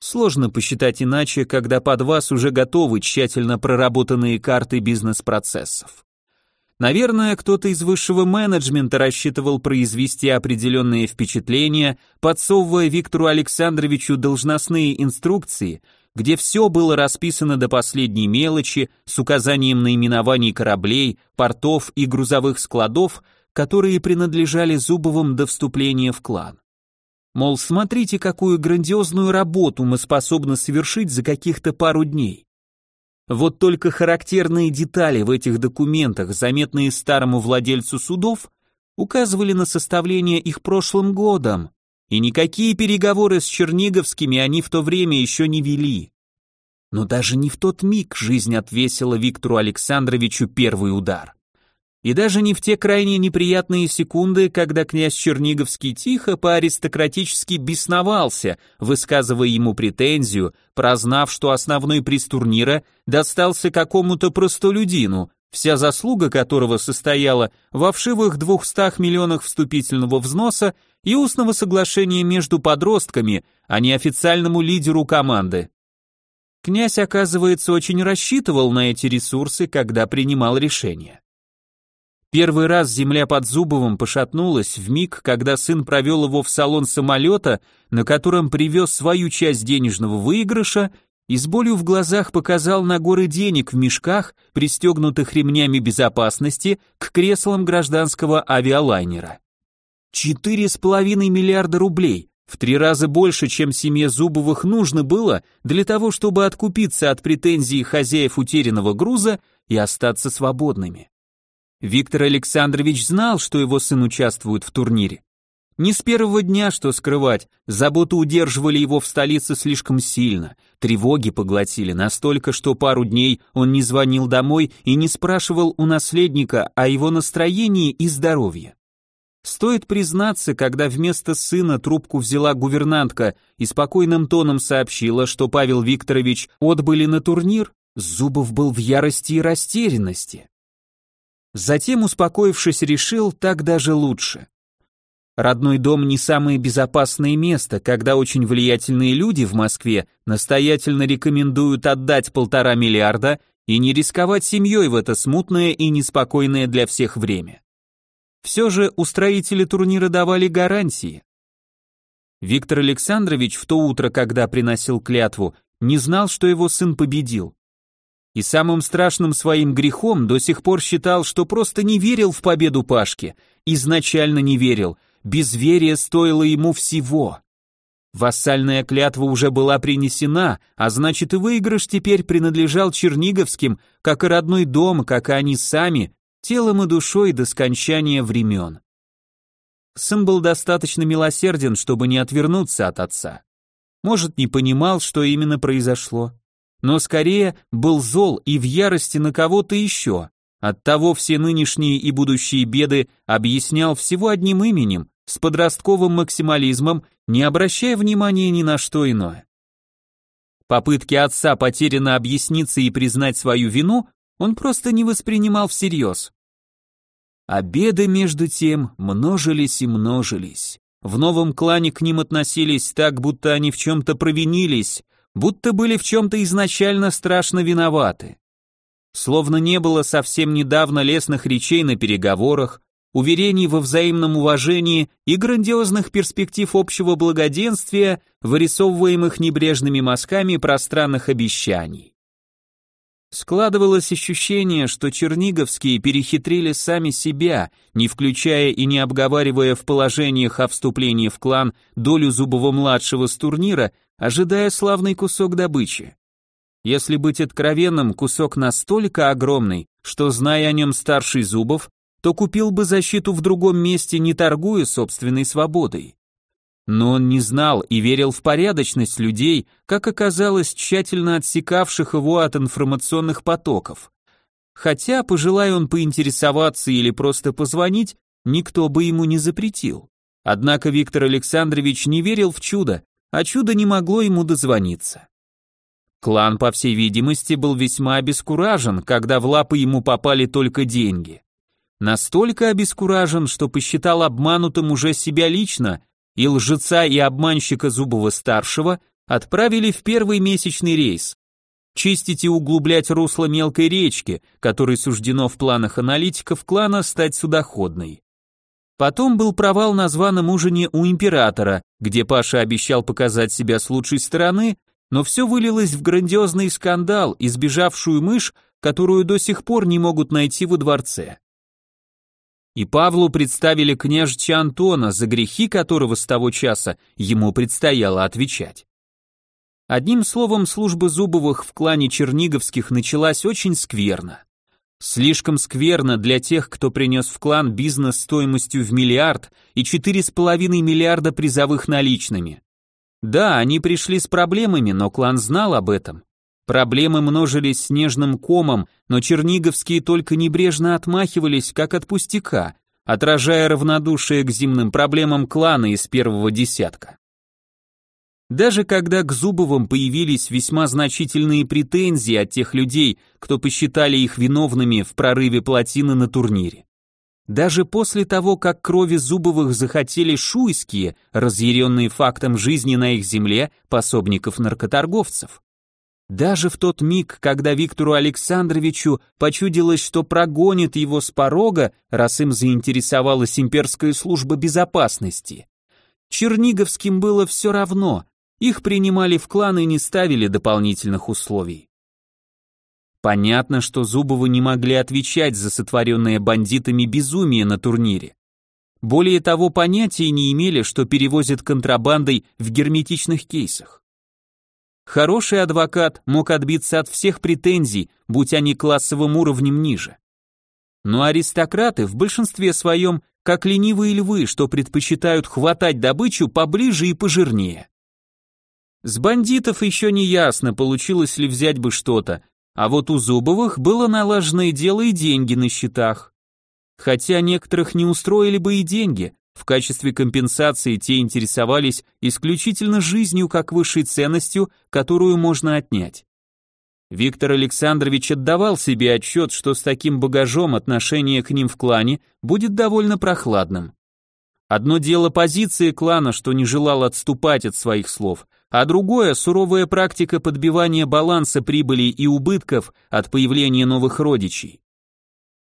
Сложно посчитать иначе, когда под вас уже готовы тщательно проработанные карты бизнес-процессов. Наверное, кто-то из высшего менеджмента рассчитывал произвести определенные впечатления, подсовывая Виктору Александровичу должностные инструкции, где все было расписано до последней мелочи с указанием наименований кораблей, портов и грузовых складов, которые принадлежали Зубовым до вступления в клан. Мол, смотрите, какую грандиозную работу мы способны совершить за каких-то пару дней. Вот только характерные детали в этих документах, заметные старому владельцу судов, указывали на составление их прошлым годом, и никакие переговоры с Черниговскими они в то время еще не вели. Но даже не в тот миг жизнь отвесила Виктору Александровичу первый удар. И даже не в те крайне неприятные секунды, когда князь Черниговский тихо по-аристократически бесновался, высказывая ему претензию, прознав, что основной приз турнира достался какому-то простолюдину, вся заслуга которого состояла во вшивых 200 миллионах вступительного взноса и устного соглашения между подростками, а не официальному лидеру команды. Князь, оказывается, очень рассчитывал на эти ресурсы, когда принимал решение. Первый раз земля под Зубовым пошатнулась в миг, когда сын провел его в салон самолета, на котором привез свою часть денежного выигрыша и с болью в глазах показал на горы денег в мешках, пристегнутых ремнями безопасности, к креслам гражданского авиалайнера. Четыре с половиной миллиарда рублей, в три раза больше, чем семье Зубовых нужно было для того, чтобы откупиться от претензий хозяев утерянного груза и остаться свободными. Виктор Александрович знал, что его сын участвует в турнире. Не с первого дня, что скрывать, заботы удерживали его в столице слишком сильно, тревоги поглотили настолько, что пару дней он не звонил домой и не спрашивал у наследника о его настроении и здоровье. Стоит признаться, когда вместо сына трубку взяла гувернантка и спокойным тоном сообщила, что Павел Викторович отбыли на турнир, Зубов был в ярости и растерянности. Затем, успокоившись, решил, так даже лучше. Родной дом не самое безопасное место, когда очень влиятельные люди в Москве настоятельно рекомендуют отдать полтора миллиарда и не рисковать семьей в это смутное и неспокойное для всех время. Все же устроители турнира давали гарантии. Виктор Александрович в то утро, когда приносил клятву, не знал, что его сын победил. И самым страшным своим грехом до сих пор считал, что просто не верил в победу Пашки, изначально не верил – Безверие стоило ему всего. Вассальная клятва уже была принесена, а значит и выигрыш теперь принадлежал Черниговским, как и родной дом, как и они сами, телом и душой до скончания времен. Сын был достаточно милосерден, чтобы не отвернуться от отца. Может, не понимал, что именно произошло, но скорее был зол и в ярости на кого-то еще. Оттого все нынешние и будущие беды объяснял всего одним именем с подростковым максимализмом, не обращая внимания ни на что иное. Попытки отца потерянно объясниться и признать свою вину он просто не воспринимал всерьез. Обеды, между тем, множились и множились. В новом клане к ним относились так, будто они в чем-то провинились, будто были в чем-то изначально страшно виноваты. Словно не было совсем недавно лесных речей на переговорах, уверений во взаимном уважении и грандиозных перспектив общего благоденствия, вырисовываемых небрежными мазками пространных обещаний. Складывалось ощущение, что черниговские перехитрили сами себя, не включая и не обговаривая в положениях о вступлении в клан долю Зубова-младшего с турнира, ожидая славный кусок добычи. Если быть откровенным, кусок настолько огромный, что, зная о нем старший Зубов, то купил бы защиту в другом месте, не торгуя собственной свободой. Но он не знал и верил в порядочность людей, как оказалось, тщательно отсекавших его от информационных потоков. Хотя, пожелая он поинтересоваться или просто позвонить, никто бы ему не запретил. Однако Виктор Александрович не верил в чудо, а чудо не могло ему дозвониться. Клан, по всей видимости, был весьма обескуражен, когда в лапы ему попали только деньги. Настолько обескуражен, что посчитал обманутым уже себя лично, и лжеца и обманщика Зубова-старшего отправили в первый месячный рейс. Чистить и углублять русло мелкой речки, которой суждено в планах аналитиков клана стать судоходной. Потом был провал на званом ужине у императора, где Паша обещал показать себя с лучшей стороны, но все вылилось в грандиозный скандал, избежавшую мышь, которую до сих пор не могут найти во дворце и Павлу представили княжича Антона, за грехи которого с того часа ему предстояло отвечать. Одним словом, служба Зубовых в клане Черниговских началась очень скверно. Слишком скверно для тех, кто принес в клан бизнес стоимостью в миллиард и 4,5 миллиарда призовых наличными. Да, они пришли с проблемами, но клан знал об этом. Проблемы множились снежным комом, но черниговские только небрежно отмахивались, как от пустяка, отражая равнодушие к зимным проблемам клана из первого десятка. Даже когда к Зубовым появились весьма значительные претензии от тех людей, кто посчитали их виновными в прорыве плотины на турнире. Даже после того, как крови Зубовых захотели шуйские, разъяренные фактом жизни на их земле, пособников наркоторговцев. Даже в тот миг, когда Виктору Александровичу почудилось, что прогонит его с порога, раз им заинтересовалась имперская служба безопасности. Черниговским было все равно, их принимали в клан и не ставили дополнительных условий. Понятно, что Зубовы не могли отвечать за сотворенное бандитами безумие на турнире. Более того, понятия не имели, что перевозят контрабандой в герметичных кейсах. Хороший адвокат мог отбиться от всех претензий, будь они классовым уровнем ниже. Но аристократы в большинстве своем как ленивые львы, что предпочитают хватать добычу поближе и пожирнее. С бандитов еще не ясно, получилось ли взять бы что-то, а вот у Зубовых было налаженное дело и деньги на счетах. Хотя некоторых не устроили бы и деньги, в качестве компенсации те интересовались исключительно жизнью как высшей ценностью, которую можно отнять. Виктор Александрович отдавал себе отчет, что с таким багажом отношение к ним в клане будет довольно прохладным. Одно дело позиция клана, что не желал отступать от своих слов, а другое – суровая практика подбивания баланса прибыли и убытков от появления новых родичей.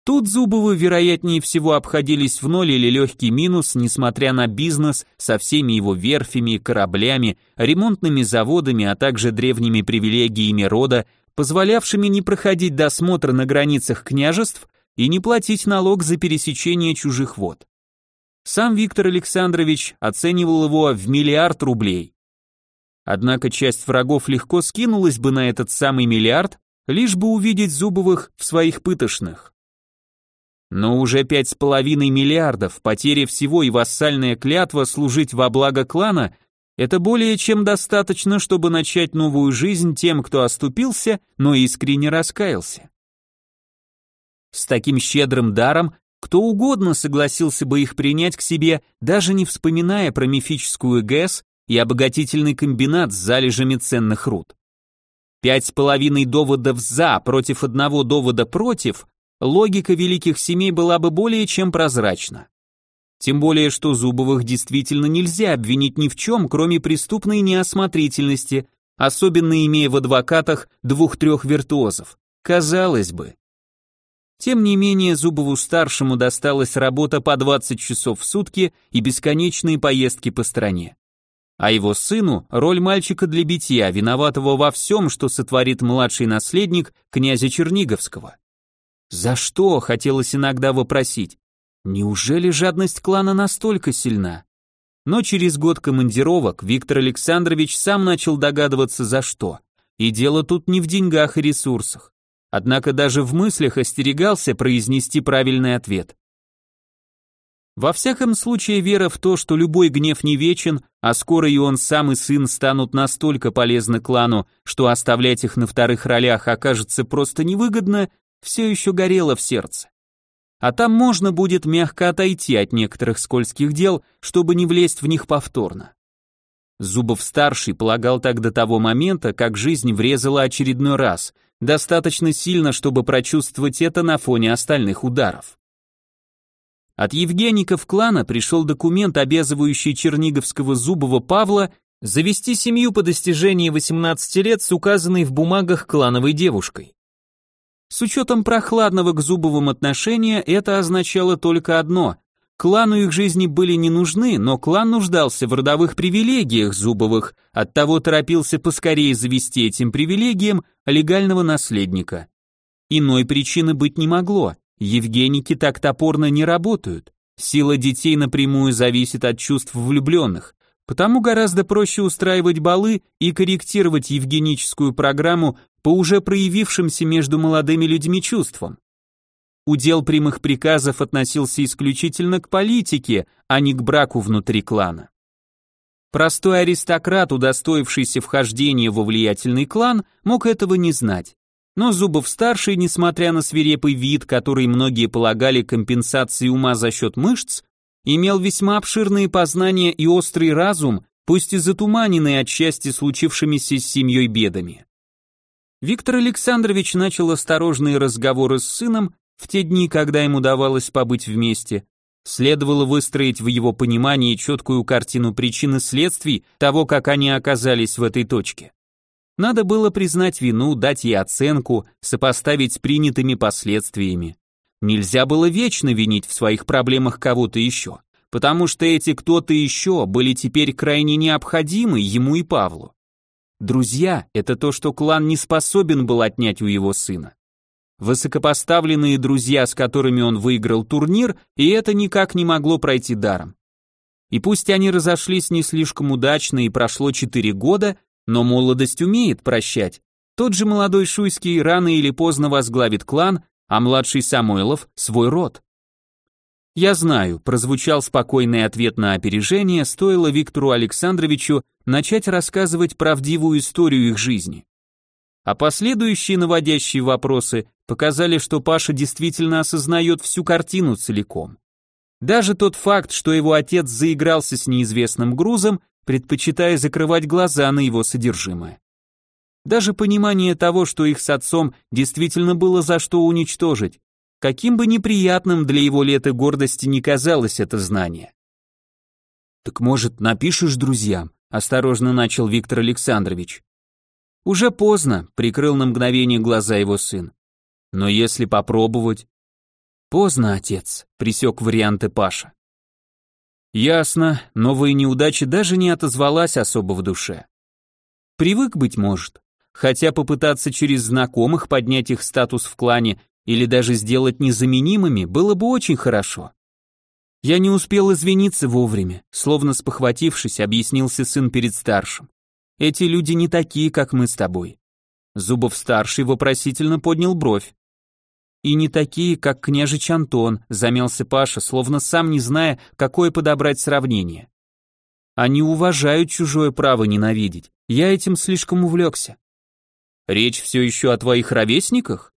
Тут Зубовы, вероятнее всего, обходились в ноль или легкий минус, несмотря на бизнес со всеми его верфями, кораблями, ремонтными заводами, а также древними привилегиями рода, позволявшими не проходить досмотр на границах княжеств и не платить налог за пересечение чужих вод. Сам Виктор Александрович оценивал его в миллиард рублей, Однако часть врагов легко скинулась бы на этот самый миллиард, лишь бы увидеть Зубовых в своих пытошных. Но уже пять с половиной миллиардов, потеря всего и вассальная клятва служить во благо клана – это более чем достаточно, чтобы начать новую жизнь тем, кто оступился, но искренне раскаялся. С таким щедрым даром кто угодно согласился бы их принять к себе, даже не вспоминая про мифическую ГЭС и обогатительный комбинат с залежами ценных руд. Пять с половиной доводов «за» против одного довода «против» логика великих семей была бы более чем прозрачна. Тем более, что Зубовых действительно нельзя обвинить ни в чем, кроме преступной неосмотрительности, особенно имея в адвокатах двух-трех виртуозов. Казалось бы. Тем не менее, Зубову-старшему досталась работа по 20 часов в сутки и бесконечные поездки по стране а его сыну роль мальчика для битья, виноватого во всем, что сотворит младший наследник князя Черниговского. За что, хотелось иногда вопросить. Неужели жадность клана настолько сильна? Но через год командировок Виктор Александрович сам начал догадываться за что. И дело тут не в деньгах и ресурсах. Однако даже в мыслях остерегался произнести правильный ответ. Во всяком случае, вера в то, что любой гнев не вечен, а скоро и он сам и сын станут настолько полезны клану, что оставлять их на вторых ролях окажется просто невыгодно, все еще горела в сердце. А там можно будет мягко отойти от некоторых скользких дел, чтобы не влезть в них повторно. Зубов-старший полагал так до того момента, как жизнь врезала очередной раз, достаточно сильно, чтобы прочувствовать это на фоне остальных ударов. От Евгеников клана пришел документ, обязывающий Черниговского Зубова Павла завести семью по достижении 18 лет с указанной в бумагах клановой девушкой. С учетом прохладного к Зубовым отношения это означало только одно – Клану их жизни были не нужны, но клан нуждался в родовых привилегиях Зубовых, оттого торопился поскорее завести этим привилегиям легального наследника. Иной причины быть не могло. Евгеники так топорно не работают. Сила детей напрямую зависит от чувств влюбленных, потому гораздо проще устраивать балы и корректировать евгеническую программу по уже проявившимся между молодыми людьми чувствам. Удел прямых приказов относился исключительно к политике, а не к браку внутри клана. Простой аристократ, удостоившийся вхождения во влиятельный клан, мог этого не знать. Но Зубов-старший, несмотря на свирепый вид, который многие полагали компенсацией ума за счет мышц, имел весьма обширные познания и острый разум, пусть и затуманенный от счастья случившимися с семьей бедами. Виктор Александрович начал осторожные разговоры с сыном в те дни, когда им удавалось побыть вместе. Следовало выстроить в его понимании четкую картину причин и следствий того, как они оказались в этой точке. Надо было признать вину, дать ей оценку, сопоставить с принятыми последствиями. Нельзя было вечно винить в своих проблемах кого-то еще, потому что эти кто-то еще были теперь крайне необходимы ему и Павлу. Друзья – это то, что клан не способен был отнять у его сына. Высокопоставленные друзья, с которыми он выиграл турнир, и это никак не могло пройти даром. И пусть они разошлись не слишком удачно и прошло четыре года, но молодость умеет прощать. Тот же молодой Шуйский рано или поздно возглавит клан, а младший Самойлов – свой род. «Я знаю», – прозвучал спокойный ответ на опережение, стоило Виктору Александровичу начать рассказывать правдивую историю их жизни. А последующие наводящие вопросы показали, что Паша действительно осознает всю картину целиком. Даже тот факт, что его отец заигрался с неизвестным грузом, предпочитая закрывать глаза на его содержимое. Даже понимание того, что их с отцом действительно было за что уничтожить, каким бы неприятным для его лет и гордости не казалось это знание. «Так, может, напишешь друзьям?» – осторожно начал Виктор Александрович. «Уже поздно», – прикрыл на мгновение глаза его сын. «Но если попробовать...» «Поздно, отец», – присек варианты Паша. Ясно, новая неудача даже не отозвалась особо в душе. Привык, быть может, хотя попытаться через знакомых поднять их статус в клане или даже сделать незаменимыми было бы очень хорошо. Я не успел извиниться вовремя, словно спохватившись, объяснился сын перед старшим. Эти люди не такие, как мы с тобой. Зубов-старший вопросительно поднял бровь. И не такие, как княжич Антон, замялся Паша, словно сам не зная, какое подобрать сравнение. Они уважают чужое право ненавидеть. Я этим слишком увлекся. Речь все еще о твоих ровесниках?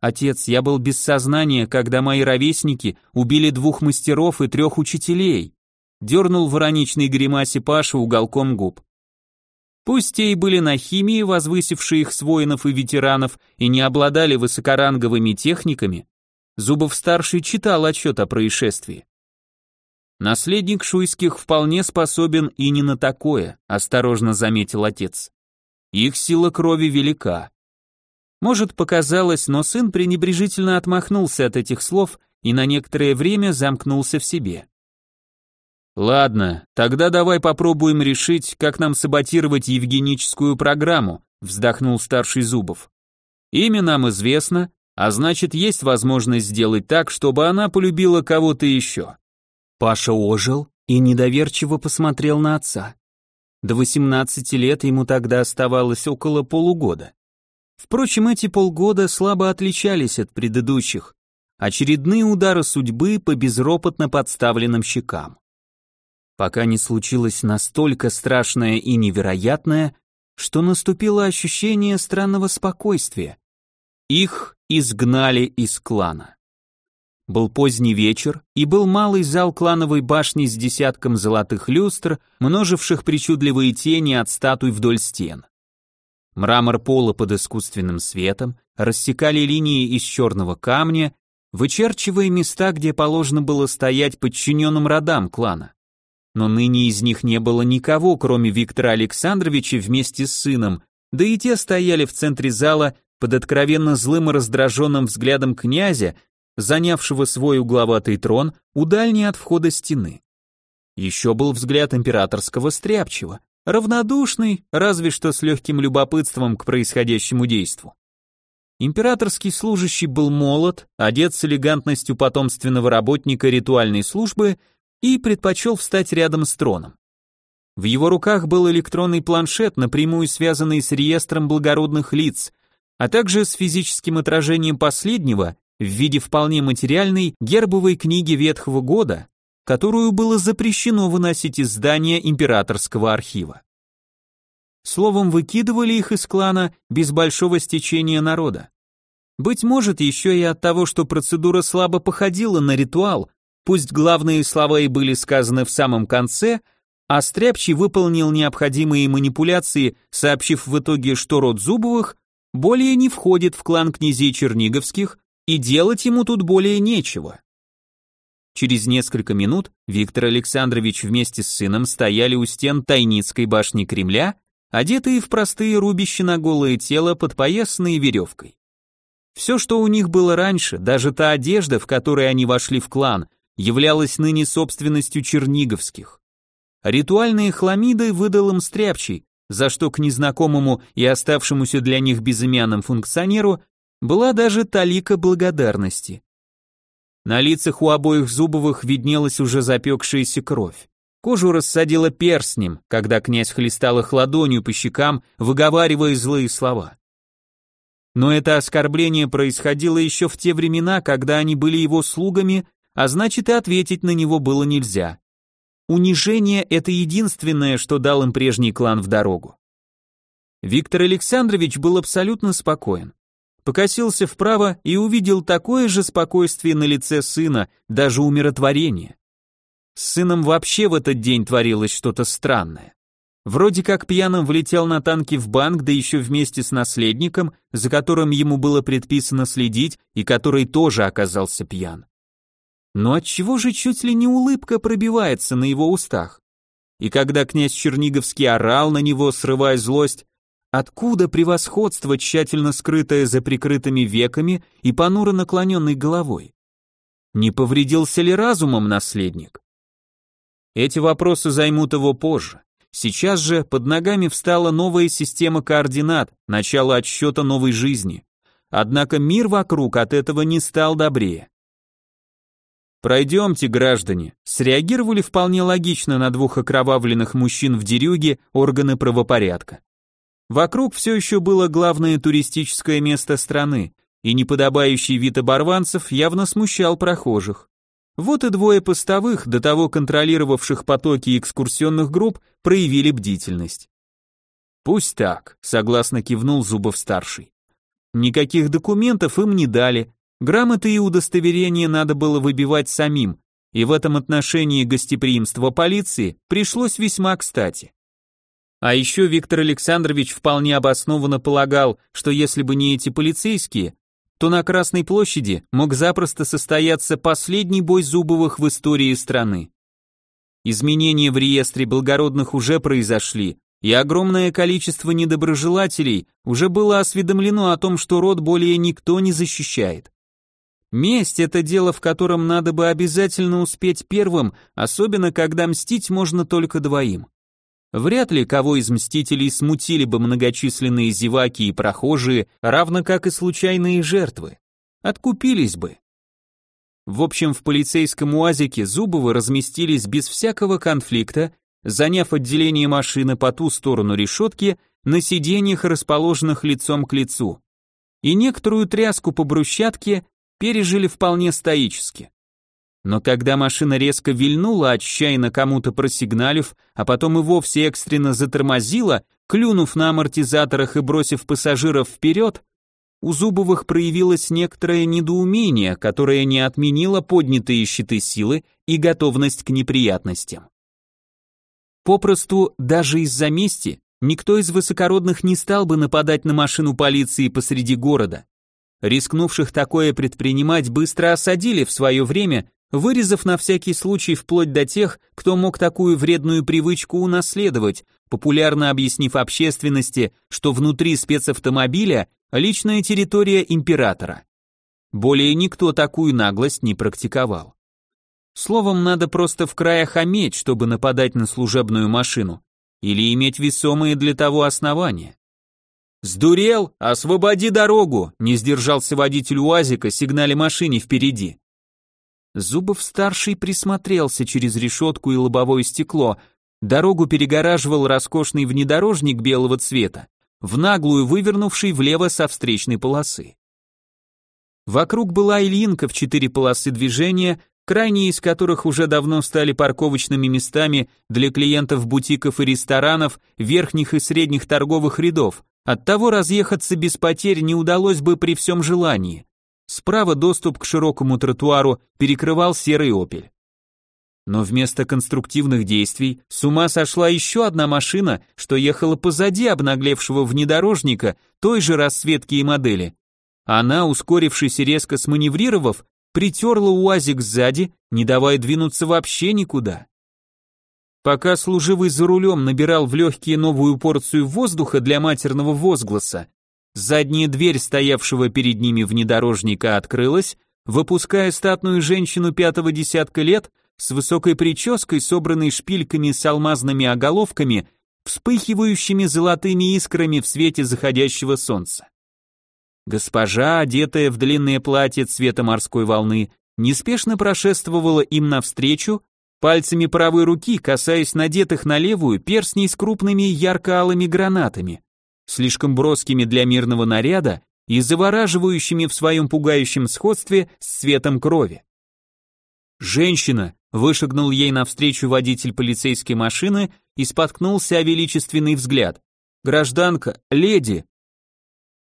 Отец, я был без сознания, когда мои ровесники убили двух мастеров и трех учителей. Дернул в ироничной гримасе Паша уголком губ. Пусть те и были на химии, возвысившие их с воинов и ветеранов, и не обладали высокоранговыми техниками, Зубов-старший читал отчет о происшествии. Наследник Шуйских вполне способен и не на такое, осторожно заметил отец. Их сила крови велика. Может, показалось, но сын пренебрежительно отмахнулся от этих слов и на некоторое время замкнулся в себе. Ладно, тогда давай попробуем решить, как нам саботировать евгеническую программу, вздохнул старший Зубов. Имя нам известно, а значит, есть возможность сделать так, чтобы она полюбила кого-то еще. Паша ожил и недоверчиво посмотрел на отца. До 18 лет ему тогда оставалось около полугода. Впрочем, эти полгода слабо отличались от предыдущих. Очередные удары судьбы по безропотно подставленным щекам. Пока не случилось настолько страшное и невероятное, что наступило ощущение странного спокойствия. Их изгнали из клана. Был поздний вечер, и был малый зал клановой башни с десятком золотых люстр, множивших причудливые тени от статуй вдоль стен. Мрамор пола под искусственным светом рассекали линии из черного камня, вычерчивая места, где положено было стоять подчиненным родам клана. Но ныне из них не было никого, кроме Виктора Александровича вместе с сыном, да и те стояли в центре зала под откровенно злым и раздраженным взглядом князя, занявшего свой угловатый трон у дальней от входа стены. Еще был взгляд императорского стряпчего, равнодушный, разве что с легким любопытством к происходящему действу. Императорский служащий был молод, одет с элегантностью потомственного работника ритуальной службы и предпочел встать рядом с троном. В его руках был электронный планшет, напрямую связанный с реестром благородных лиц, а также с физическим отражением последнего в виде вполне материальной гербовой книги Ветхого года, которую было запрещено выносить из здания императорского архива. Словом, выкидывали их из клана без большого стечения народа. Быть может, еще и от того, что процедура слабо походила на ритуал, пусть главные слова и были сказаны в самом конце, а Стряпчий выполнил необходимые манипуляции, сообщив в итоге, что род Зубовых более не входит в клан князей Черниговских, и делать ему тут более нечего. Через несколько минут Виктор Александрович вместе с сыном стояли у стен Тайницкой башни Кремля, одетые в простые рубища на голое тело, подпоясанные веревкой. Все, что у них было раньше, даже та одежда, в которой они вошли в клан, являлась ныне собственностью черниговских. Ритуальные хламиды выдал им стряпчий, за что к незнакомому и оставшемуся для них безымянным функционеру была даже талика благодарности. На лицах у обоих Зубовых виднелась уже запекшаяся кровь. Кожу рассадила перстнем, когда князь хлестал их ладонью по щекам, выговаривая злые слова. Но это оскорбление происходило еще в те времена, когда они были его слугами, а значит и ответить на него было нельзя. Унижение – это единственное, что дал им прежний клан в дорогу. Виктор Александрович был абсолютно спокоен. Покосился вправо и увидел такое же спокойствие на лице сына, даже умиротворение. С сыном вообще в этот день творилось что-то странное. Вроде как пьяным влетел на танки в банк, да еще вместе с наследником, за которым ему было предписано следить и который тоже оказался пьян. Но отчего же чуть ли не улыбка пробивается на его устах? И когда князь Черниговский орал на него, срывая злость, откуда превосходство, тщательно скрытое за прикрытыми веками и понуро наклоненной головой? Не повредился ли разумом наследник? Эти вопросы займут его позже. Сейчас же под ногами встала новая система координат, начало отсчета новой жизни. Однако мир вокруг от этого не стал добрее. «Пройдемте, граждане», среагировали вполне логично на двух окровавленных мужчин в дерюге органы правопорядка. Вокруг все еще было главное туристическое место страны, и неподобающий вид оборванцев явно смущал прохожих. Вот и двое постовых, до того контролировавших потоки экскурсионных групп, проявили бдительность. «Пусть так», — согласно кивнул Зубов-старший. Никаких документов им не дали, Грамоты и удостоверения надо было выбивать самим, и в этом отношении гостеприимство полиции пришлось весьма кстати. А еще Виктор Александрович вполне обоснованно полагал, что если бы не эти полицейские, то на Красной площади мог запросто состояться последний бой Зубовых в истории страны. Изменения в реестре благородных уже произошли, и огромное количество недоброжелателей уже было осведомлено о том, что род более никто не защищает. Месть — это дело, в котором надо бы обязательно успеть первым, особенно когда мстить можно только двоим. Вряд ли кого из мстителей смутили бы многочисленные зеваки и прохожие, равно как и случайные жертвы. Откупились бы. В общем, в полицейском УАЗике Зубовы разместились без всякого конфликта, заняв отделение машины по ту сторону решетки на сиденьях, расположенных лицом к лицу. И некоторую тряску по брусчатке пережили вполне стоически. Но когда машина резко вильнула, отчаянно кому-то просигналив, а потом и вовсе экстренно затормозила, клюнув на амортизаторах и бросив пассажиров вперед, у Зубовых проявилось некоторое недоумение, которое не отменило поднятые щиты силы и готовность к неприятностям. Попросту, даже из-за мести, никто из высокородных не стал бы нападать на машину полиции посреди города, Рискнувших такое предпринимать быстро осадили в свое время, вырезав на всякий случай вплоть до тех, кто мог такую вредную привычку унаследовать, популярно объяснив общественности, что внутри спецавтомобиля личная территория императора. Более никто такую наглость не практиковал. Словом, надо просто в край охаметь, чтобы нападать на служебную машину, или иметь весомые для того основания. «Сдурел? Освободи дорогу!» — не сдержался водитель УАЗика, сигнале машине впереди. Зубов-старший присмотрелся через решетку и лобовое стекло. Дорогу перегораживал роскошный внедорожник белого цвета, в наглую вывернувший влево со встречной полосы. Вокруг была Ильинка в четыре полосы движения, крайние из которых уже давно стали парковочными местами для клиентов бутиков и ресторанов, верхних и средних торговых рядов, Оттого разъехаться без потерь не удалось бы при всем желании. Справа доступ к широкому тротуару перекрывал серый «Опель». Но вместо конструктивных действий с ума сошла еще одна машина, что ехала позади обнаглевшего внедорожника той же расцветки и модели. Она, ускорившись и резко сманеврировав, притерла УАЗик сзади, не давая двинуться вообще никуда. Пока служивый за рулем набирал в легкие новую порцию воздуха для матерного возгласа, задняя дверь стоявшего перед ними внедорожника открылась, выпуская статную женщину пятого десятка лет с высокой прической, собранной шпильками с алмазными оголовками, вспыхивающими золотыми искрами в свете заходящего солнца. Госпожа, одетая в длинное платье цвета морской волны, неспешно прошествовала им навстречу, пальцами правой руки касаясь надетых на левую перстней с крупными ярко-алыми гранатами, слишком броскими для мирного наряда и завораживающими в своем пугающем сходстве с цветом крови. «Женщина!» — вышагнул ей навстречу водитель полицейской машины и споткнулся о величественный взгляд. «Гражданка, леди!»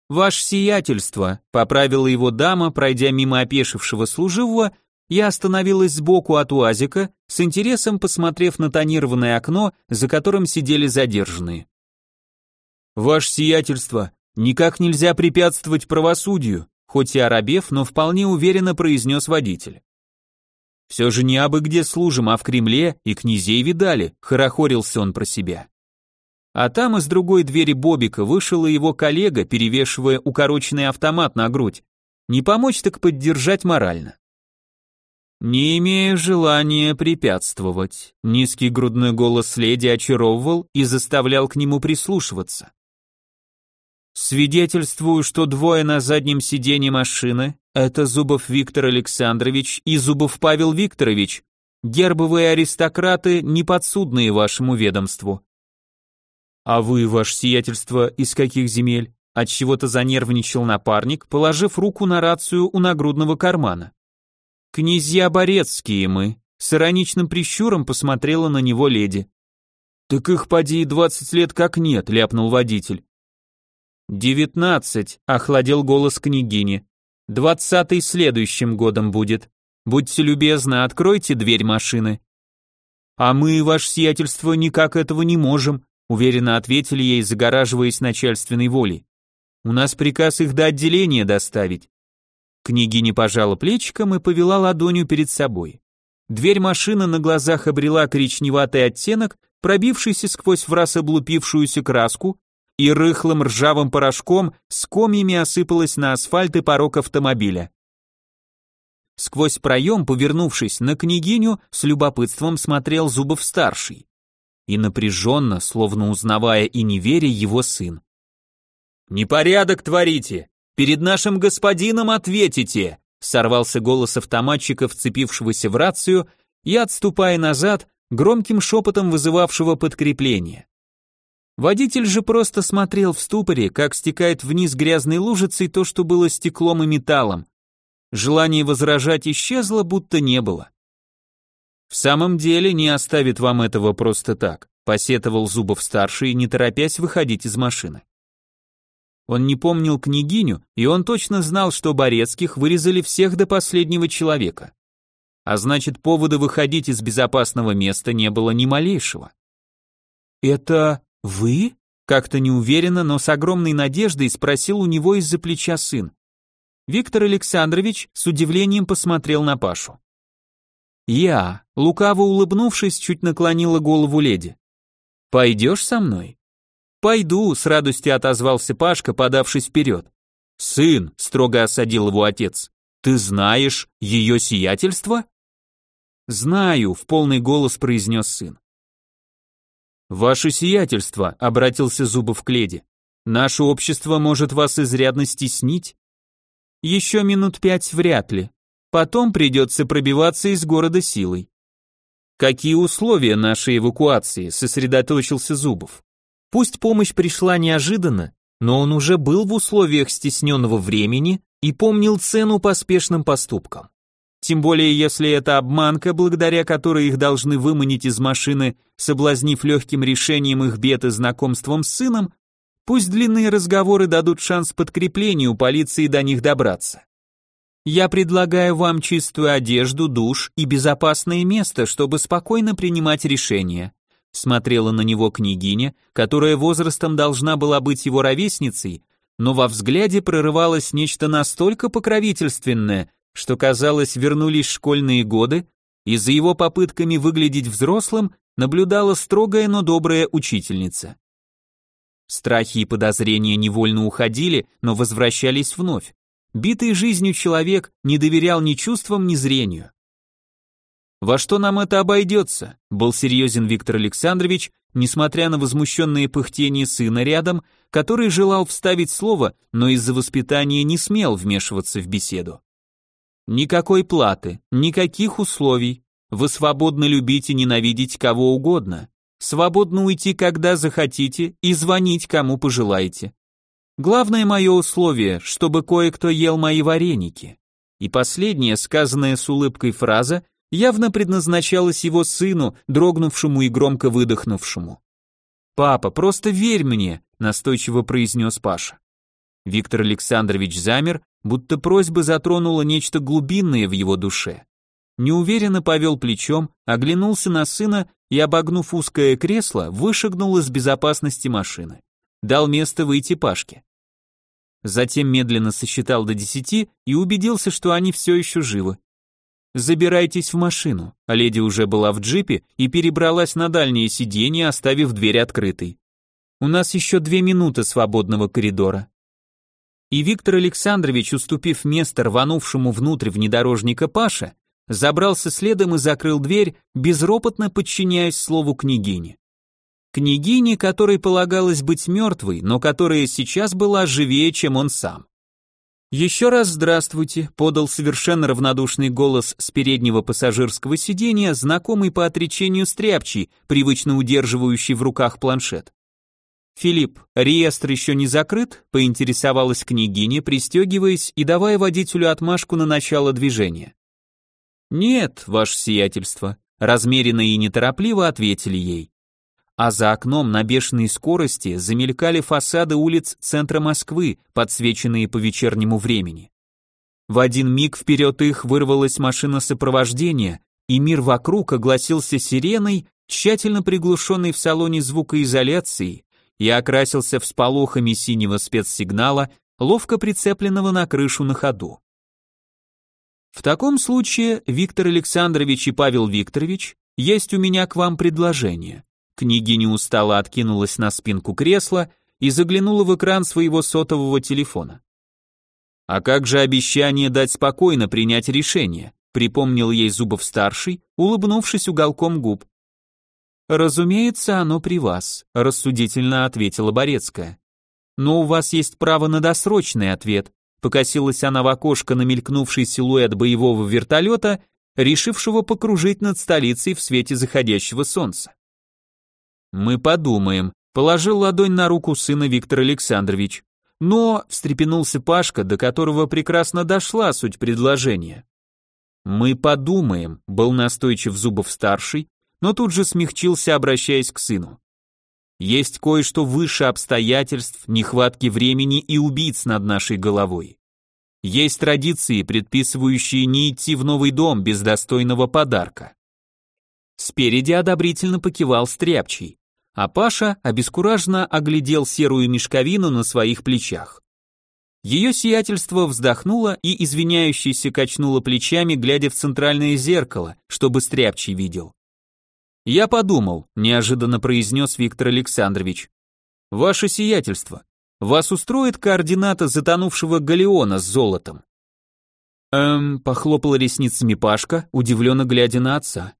«Ваше сиятельство», — поправила его дама, пройдя мимо опешившего служивого, я остановилась сбоку от УАЗика, с интересом посмотрев на тонированное окно, за которым сидели задержанные. «Ваше сиятельство, никак нельзя препятствовать правосудию», хоть и оробев, но вполне уверенно произнес водитель. «Все же не абы где служим, а в Кремле и князей видали», хорохорился он про себя. А там из другой двери Бобика вышел и его коллега, перевешивая укороченный автомат на грудь. Не помочь так поддержать морально. Не имея желания препятствовать, низкий грудной голос леди очаровывал и заставлял к нему прислушиваться. Свидетельствую, что двое на заднем сиденье машины – это Зубов Виктор Александрович и Зубов Павел Викторович, гербовые аристократы, неподсудные вашему ведомству. А вы, ваше сиятельство, из каких земель? От чего-то занервничал напарник, положив руку на рацию у нагрудного кармана. «Князья Борецкие мы», — с ироничным прищуром посмотрела на него леди. «Так их поди и двадцать лет как нет», — ляпнул водитель. «Девятнадцать», — охладил голос княгини. «Двадцатый следующим годом будет. Будьте любезны, откройте дверь машины». «А мы, ваше сиятельство, никак этого не можем», — уверенно ответили ей, загораживаясь начальственной волей. «У нас приказ их до отделения доставить. Княгиня пожала плечиком и повела ладонью перед собой. Дверь машины на глазах обрела коричневатый оттенок, пробившийся сквозь враз облупившуюся краску, и рыхлым ржавым порошком с комьями осыпалась на асфальт и порог автомобиля. Сквозь проем, повернувшись на княгиню, с любопытством смотрел Зубов-старший. И напряженно, словно узнавая и не веря, его сын. «Непорядок творите! Перед нашим господином ответите!» Сорвался голос автоматчика, вцепившегося в рацию, и, отступая назад, громким шепотом вызывавшего подкрепление. Водитель же просто смотрел в ступоре, как стекает вниз грязной лужицей то, что было стеклом и металлом. Желание возражать исчезло, будто не было. «В самом деле не оставит вам этого просто так», посетовал Зубов-старший, не торопясь выходить из машины. Он не помнил княгиню, и он точно знал, что Борецких вырезали всех до последнего человека. А значит, повода выходить из безопасного места не было ни малейшего. «Это вы?» Как-то неуверенно, но с огромной надеждой спросил у него из-за плеча сын. Виктор Александрович с удивлением посмотрел на Пашу. «Я», лукаво улыбнувшись, чуть наклонила голову леди. «Пойдешь со мной?» «Пойду», — с радостью отозвался Пашка, подавшись вперед. «Сын», — строго осадил его отец, — «ты знаешь ее сиятельство?» «Знаю», — в полный голос произнес сын. «Ваше сиятельство», — обратился Зубов к леди, — «наше общество может вас изрядно стеснить». «Еще минут пять вряд ли. Потом придется пробиваться из города силой». «Какие условия нашей эвакуации?» — сосредоточился Зубов. Пусть помощь пришла неожиданно, но он уже был в условиях стесненного времени и помнил цену поспешным поступкам. Тем более, если это обманка, благодаря которой их должны выманить из машины, соблазнив легким решением их бед и знакомством с сыном, пусть длинные разговоры дадут шанс подкреплению полиции до них добраться. Я предлагаю вам чистую одежду, душ и безопасное место, чтобы спокойно принимать решения. Смотрела на него княгиня, которая возрастом должна была быть его ровесницей, но во взгляде прорывалось нечто настолько покровительственное, что казалось, вернулись школьные годы, и за его попытками выглядеть взрослым наблюдала строгая, но добрая учительница. Страхи и подозрения невольно уходили, но возвращались вновь. Битый жизнью человек не доверял ни чувствам, ни зрению. «Во что нам это обойдется?» – был серьезен Виктор Александрович, несмотря на возмущенные пыхтения сына рядом, который желал вставить слово, но из-за воспитания не смел вмешиваться в беседу. «Никакой платы, никаких условий. Вы свободны любить и ненавидеть кого угодно. Свободно уйти, когда захотите, и звонить, кому пожелаете. Главное мое условие, чтобы кое-кто ел мои вареники. И последняя, сказанная с улыбкой фраза, явно предназначалась его сыну, дрогнувшему и громко выдохнувшему. «Папа, просто верь мне», — настойчиво произнес Паша. Виктор Александрович замер, будто просьба затронула нечто глубинное в его душе. Неуверенно повел плечом, оглянулся на сына и, обогнув узкое кресло, вышагнул из безопасности машины. Дал место выйти Пашке. Затем медленно сосчитал до десяти и убедился, что они все еще живы. «Забирайтесь в машину», леди уже была в джипе и перебралась на дальнее сиденье, оставив дверь открытой. «У нас еще две минуты свободного коридора». И Виктор Александрович, уступив место рванувшему внутрь внедорожника Паша, забрался следом и закрыл дверь, безропотно подчиняясь слову княгини. Княгине, которой полагалось быть мертвой, но которая сейчас была живее, чем он сам. «Еще раз здравствуйте», — подал совершенно равнодушный голос с переднего пассажирского сиденья, знакомый по отречению стряпчий, привычно удерживающий в руках планшет. «Филипп, реестр еще не закрыт?» — поинтересовалась княгиня, пристегиваясь и давая водителю отмашку на начало движения. «Нет, ваше сиятельство», — размеренно и неторопливо ответили ей а за окном на бешеной скорости замелькали фасады улиц центра Москвы, подсвеченные по вечернему времени. В один миг вперед их вырвалась машина сопровождения, и мир вокруг огласился сиреной, тщательно приглушенной в салоне звукоизоляции, и окрасился всполохами синего спецсигнала, ловко прицепленного на крышу на ходу. В таком случае, Виктор Александрович и Павел Викторович, есть у меня к вам предложение. Княгиня устало откинулась на спинку кресла и заглянула в экран своего сотового телефона. «А как же обещание дать спокойно принять решение?» припомнил ей Зубов-старший, улыбнувшись уголком губ. «Разумеется, оно при вас», — рассудительно ответила Борецкая. «Но у вас есть право на досрочный ответ», — покосилась она в окошко на мелькнувший силуэт боевого вертолета, решившего покружить над столицей в свете заходящего солнца. Мы подумаем. Положил ладонь на руку сына Виктор Александрович. Но, встрепенулся Пашка, до которого прекрасно дошла суть предложения. Мы подумаем, был настойчив Зубов-старший, но тут же смягчился, обращаясь к сыну. Есть кое-что выше обстоятельств, нехватки времени и убийц над нашей головой. Есть традиции, предписывающие не идти в новый дом без достойного подарка. Спереди одобрительно покивал Стряпчий, а Паша обескураженно оглядел серую мешковину на своих плечах. Ее сиятельство вздохнуло и извиняющийся качнуло плечами, глядя в центральное зеркало, чтобы Стряпчий видел. «Я подумал», — неожиданно произнес Виктор Александрович. «Ваше сиятельство, вас устроит координата затонувшего галеона с золотом?» «Эм», — похлопал ресницами Пашка, удивленно глядя на отца.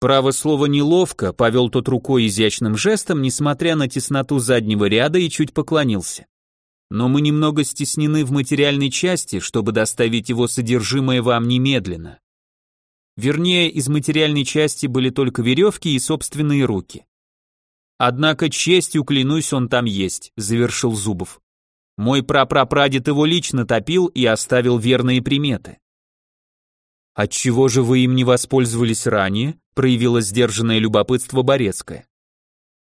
Право слово неловко, повел тот рукой изящным жестом, несмотря на тесноту заднего ряда и чуть поклонился. Но мы немного стеснены в материальной части, чтобы доставить его содержимое вам немедленно. Вернее, из материальной части были только веревки и собственные руки. Однако честью клянусь, он там есть, завершил Зубов. Мой прапрапрадед его лично топил и оставил верные приметы. Отчего же вы им не воспользовались ранее? проявило сдержанное любопытство Борецкая.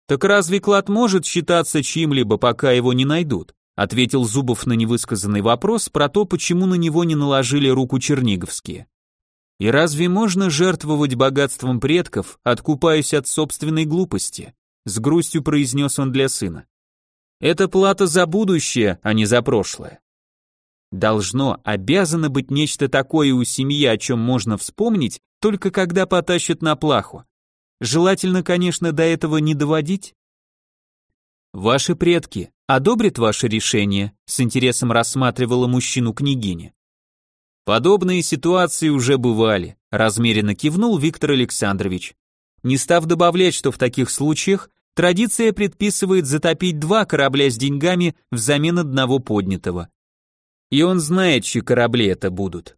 Так разве клад может считаться чьим-либо, пока его не найдут? ответил Зубов на невысказанный вопрос про то, почему на него не наложили руку черниговские. И разве можно жертвовать богатством предков, откупаясь от собственной глупости? С грустью произнес он для сына. Это плата за будущее, а не за прошлое. Должно, обязано быть нечто такое у семьи, о чем можно вспомнить, только когда потащат на плаху. Желательно, конечно, до этого не доводить. Ваши предки одобрят ваше решение, с интересом рассматривала мужчину княгиня. Подобные ситуации уже бывали, размеренно кивнул Виктор Александрович. Не став добавлять, что в таких случаях традиция предписывает затопить два корабля с деньгами взамен одного поднятого. И он знает, чьи корабли это будут.